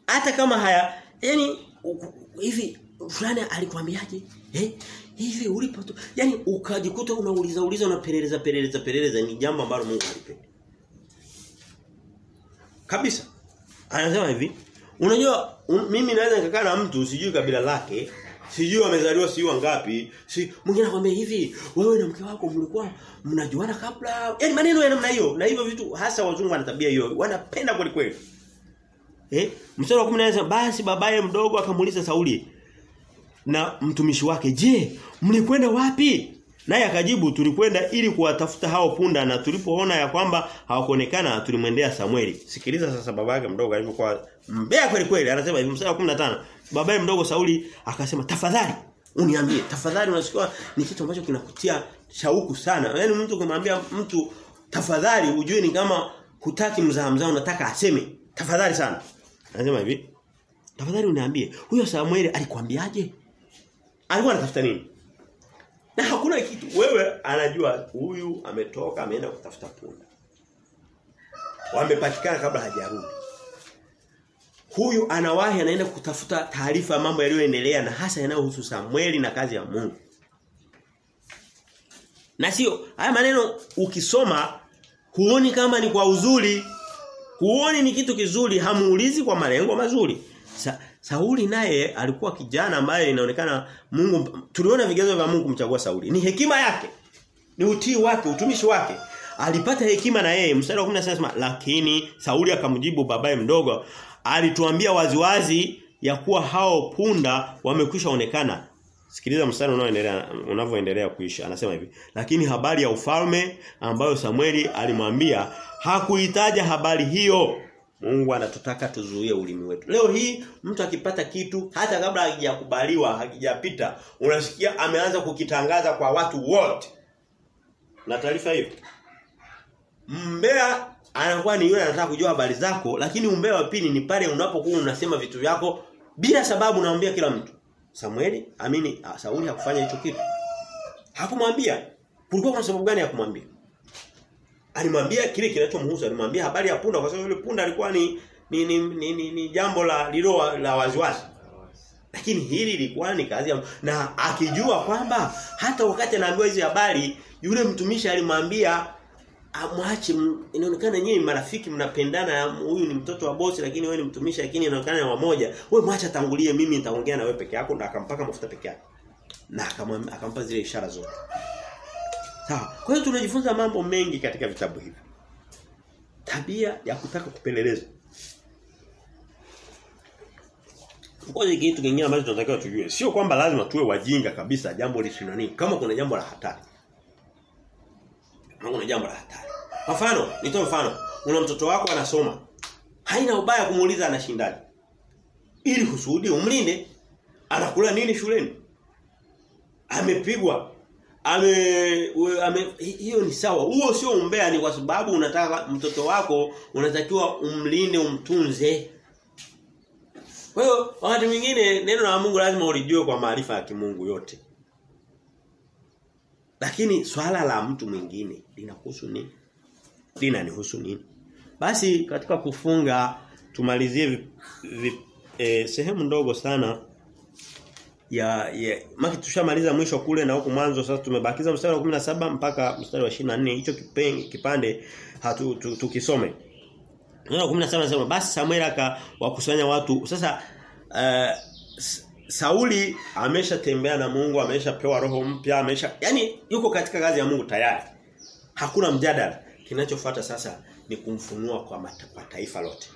S1: Hata kama haya yani hivi fulani alikwambiaje? Eh? Hivi ulipo tu. Yaani ukajikuta unauliza uliza unapeleleza peleleza peleleza ni jambo ambalo Mungu halipendi. Kabisa. Anasema hivi, unajua un, mimi naweza nikakaa na mtu sijui kabila lake, sijui amezaliwa sijui wangapi, si mwingine anakuambia hivi, wewe na mke wako mlikuwa mnajuana kabla. Yaani maneno ya namna hiyo, na hivyo vitu hasa wazungu wana tabia hiyo, wanapenda kweli kweli. Eh? Mstari wa 10 basi babaye mdogo akamuuliza Sauli na mtumishi wake, "Je, mlikwenda wapi?" Naye akajibu, "Tulikwenda ili kuwatafuta hao punda na tulipoona ya kwamba hawakuonekana tulimwendea Samueli." Sikiliza sasa baba yake mdogo alivyokuwa mbea kweli kweli, anasema hivi mstari wa 15. Babaye mdogo Sauli akasema, "Tafadhali uniambie, tafadhali unasikia ni kitu ambacho kinakutia shauku sana." Yaani mtu kumwambia mtu tafadhali ujue ni kama hutaki mzaa mzaa unataka aseme. Tafadhali sana. Anasema hivi. Tafadhali uniambie, huyo Samueli alikwambiaje? Alikuwa anatafuta nini? Na hakuna kitu wewe anajua huyu ametoka ameenda kutafuta punda. Wamepatikana kabla hajarudi. Huyu anawahi anaenda kutafuta taarifa ya mambo yaliyoendelea na hasa yanayohusu Samueli na kazi ya Mungu. Na sio haya maneno ukisoma huoni kama ni kwa uzuri Huoni ni kitu kizuri, hamuulizi kwa malengo mazuri. Sauli naye alikuwa kijana ambaye inaonekana Mungu tuliona vigezo vya Mungu kumchagua Sauli. Ni hekima yake. Ni utii wake, utumishi wake. Alipata hekima na yeye. Mstari wa 10 anasema lakini Sauli akamjibu babaye mdogo, alituambia waziwazi ya kuwa hao punda wamekwisha onekana. Sikiliza mstari unaoendelea unavyoendelea kuisha. Anasema hivi, lakini habari ya ufalme ambayo Samueli alimwambia hakuitaja habari hiyo. Mungu anatutaka tuzuie ulimi wetu. Leo hii mtu akipata kitu hata kabla hakijakubaliwa, hakijapita, unasikia ameanza kukitangaza kwa watu wote. Na taarifa hiyo. Mbea anakuwa ni yule anataka kujua habari zako, lakini umbea wa pili ni pale unapokuwa unasema vitu vyako bila sababu unaambia kila mtu. Samueli, amini Sauli hakufanya hicho kitu. Hakumwambia. Kulikuwa kuna sababu gani ya kumwambia? Alimwambia kile kinachomhusu, alimwambia habari ya punda kwa sababu yule punda alikuwa ni ni ni, ni, ni, ni jambo la lilo la waziwazi. Lakini hili lilikuwa ni kazi ya na akijua kwamba hata wakati anaambiwa hizi habari yule mtumishi alimwambia amwache inaonekana nyinyi marafiki mnapendana huyu ni mtoto wa bosi lakini wewe ni mtumishi lakini inaonekana ni wamoja. Wewe mwacha tangulie mimi nitaongea na wewe peke yako na akampaka mafuta peke yake. Na akampa zile ishara zote sawa. Kwa hiyo tunajifunza mambo mengi katika vitabu hivi. Tabia ya kutaka kupeleleza Kwa kitu kingine ambacho tunatakiwa tujue. Sio kwamba lazima tuwe wajinga kabisa jambo lisinani kama kuna jambo la hatari. Kama kuna jambo la hatari. Mfano nitoe mfano. Una mtoto wako anasoma. Haina ubaya kumuuliza anashindaje. Ili kusudi umlinde. Anakula nini shuleni? Amepigwa ame, ame hiyo ni sawa. Huo sio umbea ni kwa sababu unataka mtoto wako unatakiwa umlinde umtunze. Kwa hiyo wakati mwingine neno la Mungu lazima ulijue kwa maarifa ya kimungu yote. Lakini swala la mtu mwingine linahusu nini? Linanihusu nini? Basi katika kufunga tumalizie vi, vi, eh, sehemu ndogo sana ya, ya maki tushamaliza mwisho kule na huku mwanzo sasa tumebakiza mstari wa 17 mpaka mstari wa 24 hicho kipande hatu tukisome. Neno 17 nasema basi Samuel akawakusanya watu. Sasa uh, Sauli ameshatembea na Mungu ameshapewa roho mpya amesha yani yuko katika kazi ya Mungu tayari. Hakuna mjadala. Kinachofuata sasa ni kumfunua kwa mataifa lote.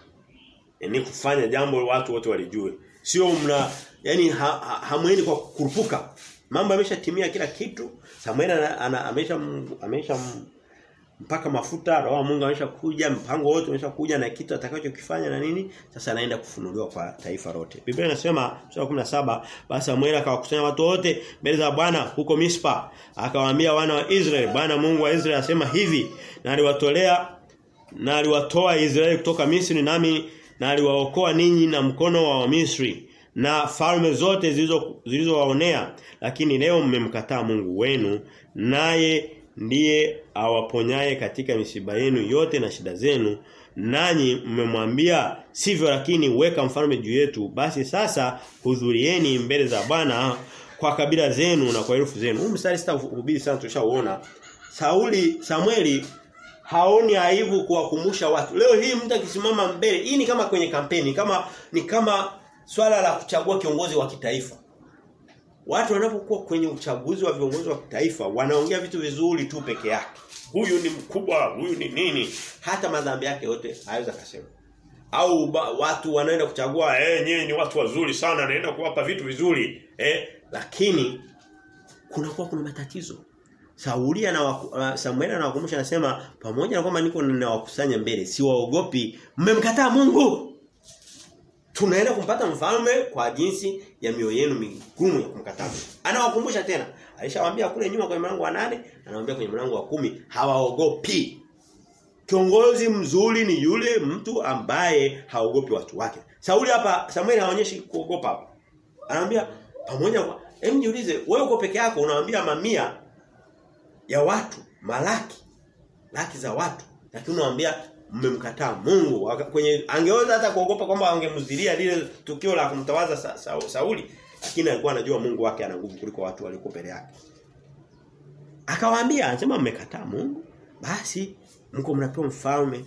S1: Ni kufanya jambo watu wote walijue sio mna yani ha, ha, hamweni kwa kurupuka mambo yameshatimia kila kitu. Samuel amesha amesha mpaka mafuta roho Mungu ameshakuja mpango wote umeshakuja na kitu atakachokifanya na nini. Sasa anaenda kufunuliwa kwa taifa lote. Biblia inasema sura 17 basi Samuel akawakusanya watu wote mbele za Bwana huko Mispa. Akawaambia wana wa Israeli Bwana Mungu wa Israeli asema hivi na aliwatolea na aliwatoa Israeli kutoka Misri nami na aliwaokoa ninyi na mkono wa Wamisri na falme zote zilizowaonea. Lakini leo mmemkataa Mungu wenu naye ndiye awaponyaye katika misiba yenu yote na shida zenu. Nanyi mmemwambia sivyo lakini weka mfalme juu yetu. Basi sasa hudhurieni mbele za Bwana kwa kabila zenu na kwa herufu zenu. Huu mstari sitahubiri sana tushauona Sauli Samueli haoni aibu kuwakumbusha watu leo hii mtu akisimama mbele hii ni kama kwenye kampeni kama ni kama swala la kuchagua kiongozi wa kitaifa Watu wanapokuwa kwenye uchaguzi wa viongozi wa kitaifa wanaongea vitu vizuri tu peke yake. Huyu ni mkubwa, huyu ni nini? Hata madhambi yake yote haweza kusema. Au ba, watu wanaenda kuchagua eh nyinyi ni watu wazuri sana naenda kuwapa vitu vizuri eh lakini kunakuwa kuna matatizo. Sauli na Samuel anawakumbusha anasema pamoja na kwamba niko ninawakusanya mbele siwaogopi mmemkataa Mungu tunaenda kumpata mfalme kwa jinsi ya mioyo yenu migumu ya kumkataa. Anawakumbusha tena. Alishawaambia kule nyuma kwenye mlango wa nane, anawaambia kwenye mlango wa kumi hawaogopi. Kiongozi mzuri ni yule mtu ambaye haogopi watu wake. Sauli hapa Samuel haonyeshi kuogopa hapa. Anaambia pamoja kwa hem niulize wewe uko peke yako unawaambia mamia ya watu, malaki laki za watu. Lakini unawaambia mmemkataa Mungu. Kwenye angeweza hata kuogopa kwamba angemzilia lile tukio la kumtawaza sa, sa, Sauli lakini alikuwa anajua Mungu wake ana nguvu kuliko watu walioko mbele yake. Akawaambia anasema mmekataa Mungu? Basi mko mnapewa mfalme.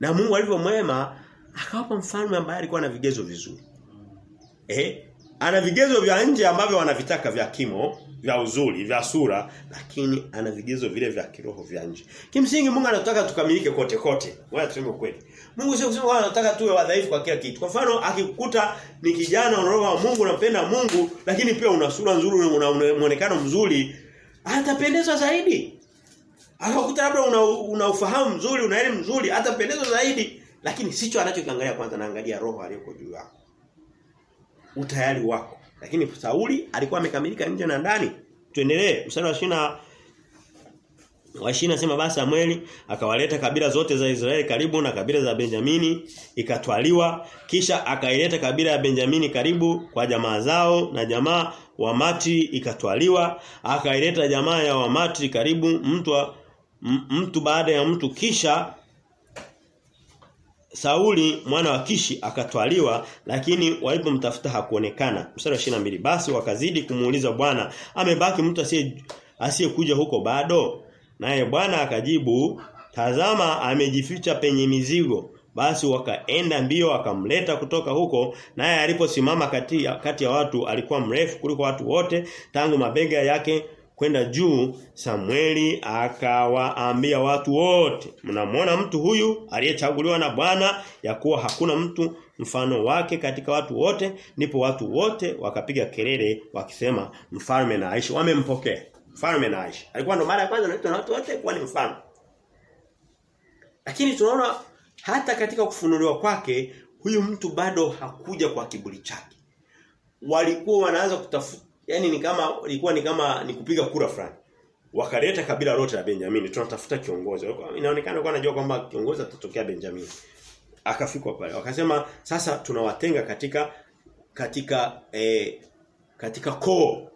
S1: Na Mungu alivyo mwema akawapa mfalme ambaye alikuwa na vigezo vizuri. Eh ana vigezo vya nje ambavyo wanavitaka vya kimo vya uzuri vya sura lakini ana vigezo vile vya kiroho vya nje. Kimsingi Mungu anataka tukamilike kote kote. Wewe tuseme kweli. Mungu sio kusema anataka tuwe wadhaifu kwa kila kitu. Kwa mfano akikukuta ni kijana una roho wa Mungu unampenda Mungu lakini pia una sura nzuri una muonekano mzuri atapendezwa zaidi. Akakuta labda una, una ufahamu mzuri una elimu nzuri atapendezwa zaidi. Lakini sicho anachokiangalia kwanza anaangalia roho aliyoko juu yako utayari wako. Lakini Sauli alikuwa amekamilika nje na ndani. Tuendelee mstari wa shina wa shina sema basi Samueli akawaleta kabila zote za Israeli karibu na kabila za Benjamini ikatwaliwa kisha akaileta kabila ya Benjamini karibu kwa jamaa zao na jamaa wa Mati ikatwaliwa akaileta jamaa ya Wamati karibu mtu mtu baada ya mtu kisha Sauli mwana wa Kishi akatwaliwa lakini walipomtafuta hakuonekana. Mstari wa 22. Basi wakazidi kumuuliza Bwana, amebaki mtu asiye asiyekuja huko bado? Naye Bwana akajibu tazama amejificha penye mizigo basi wakaenda mbio akamleta kutoka huko naye aliposimama kati, kati ya watu alikuwa mrefu kuliko watu wote tangu mabega yake kwenda juu Samueli akawaambia watu wote mnamwona mtu huyu aliyechaguliwa na Bwana ya kuwa hakuna mtu mfano wake katika watu wote? Ndipo watu wote wakapiga kelele wakisema mfalme na Aisha wamempokea. Mfalme na Aisha. Alikuwa ndo mara ya kwanza anaitwa na watu wote kwa ni mfalme. Lakini tunaona hata katika kufunuliwa kwake huyu mtu bado hakuja kwa kiburi chake. Walikuwa wanaanza kutafuta yani ni kama ilikuwa ni kama ni kupiga kura fulani. Wakaleta kabila lote la Benjamini tunatafuta kiongozi. Inaonekana kwa anajua kwamba kiongozi atatokea Benjamini akafikwa pale. Wakasema sasa tunawatenga katika katika eh, katika koo.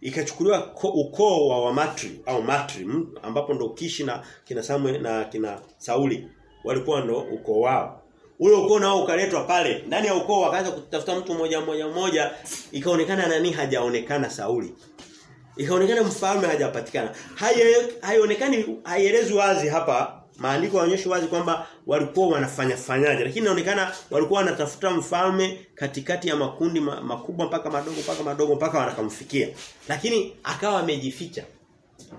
S1: Ikachukuliwa ukoo wa Wamatri au Matri ambapo ndo Kishi na kina Samuel na kina Sauli walikuwa ndo ukoo wao ule ukoo nao ukaletwa pale ndani ya ukoo wakaanza kutafuta mtu mmoja mmoja mmoja ikaonekana nani? Hajaonekana Sauli. Ikaonekana mfalme hajapatikana. Haionekani haielezwi wazi hapa. Maandiko yanaonyesha wazi kwamba walikuwa wanafanya fanyaje lakini inaonekana walikuwa wanatafuta mfalme katikati ya makundi makubwa mpaka madogo mpaka madogo mpaka wanakamfikia. Lakini akawa amejificha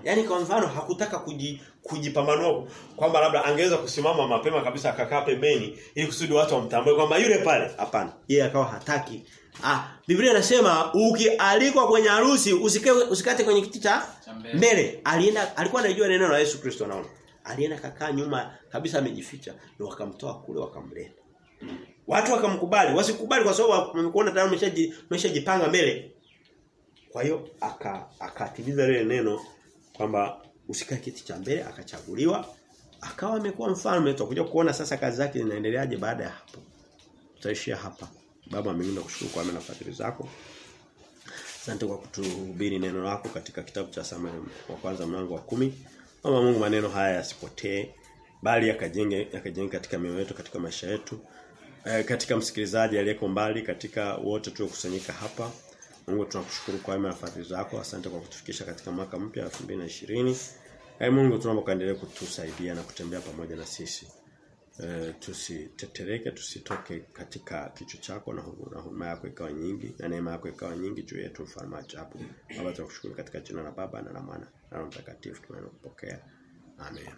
S1: Yaani kwa mfano hakutaka kuji, kujipambanua kwamba labda angeweza kusimama mapema kabisa akakaa pembeni ili kusudi watu wamtambue kwamba yule pale. Hapana. Yeye yeah, akawa hataki. Ah, Biblia inasema ukialikwa kwenye harusi usike usikate kwenye kiti cha mbele. Alienda alikuwa anajua neno la Yesu Kristo naona. Alienda kakaa nyuma kabisa amejificha na wakamtoa kule wakamleta. Watu wakamkubali, wasikubali kwa sababu wamekuona tayari umeshajipanga mbele. Kwa hiyo aka lile neno kwamba usikae kiti cha mbele akachaguliwa akawa amekuwa mfalme. Tutakuja kuona sasa kazi zake zinaendeleaje baada ya hapo. Tutaishia hapa. Baba mimi kushukuru kwa na fadhili zako. Asante kwa kutuhubiri neno lako katika kitabu cha Samuel wa kwanza mlango wa kumi. Mama Mungu maneno haya yasipotee bali yakajenge yakajenge katika mioyo yetu katika maisha yetu. E, katika msikilizaji aliyeko mbali katika wote tuliokusanyika hapa Mungu tunakushukuru kwa wema na fadhili zako. Asante kwa kutufikisha katika mwaka mpya 2020. Ee Mungu tunaomba kaendelee kutusaidia na kutembea pamoja na sisi. E, tusitetereke, tusitoke katika kicho chako na huruma yako ikawa nyingi na neema yako ikawa nyingi juu yetu mfalme ajabu. Baba tunakushukuru katika jina la Baba na la Mwana na Mtakatifu Amen. Amen.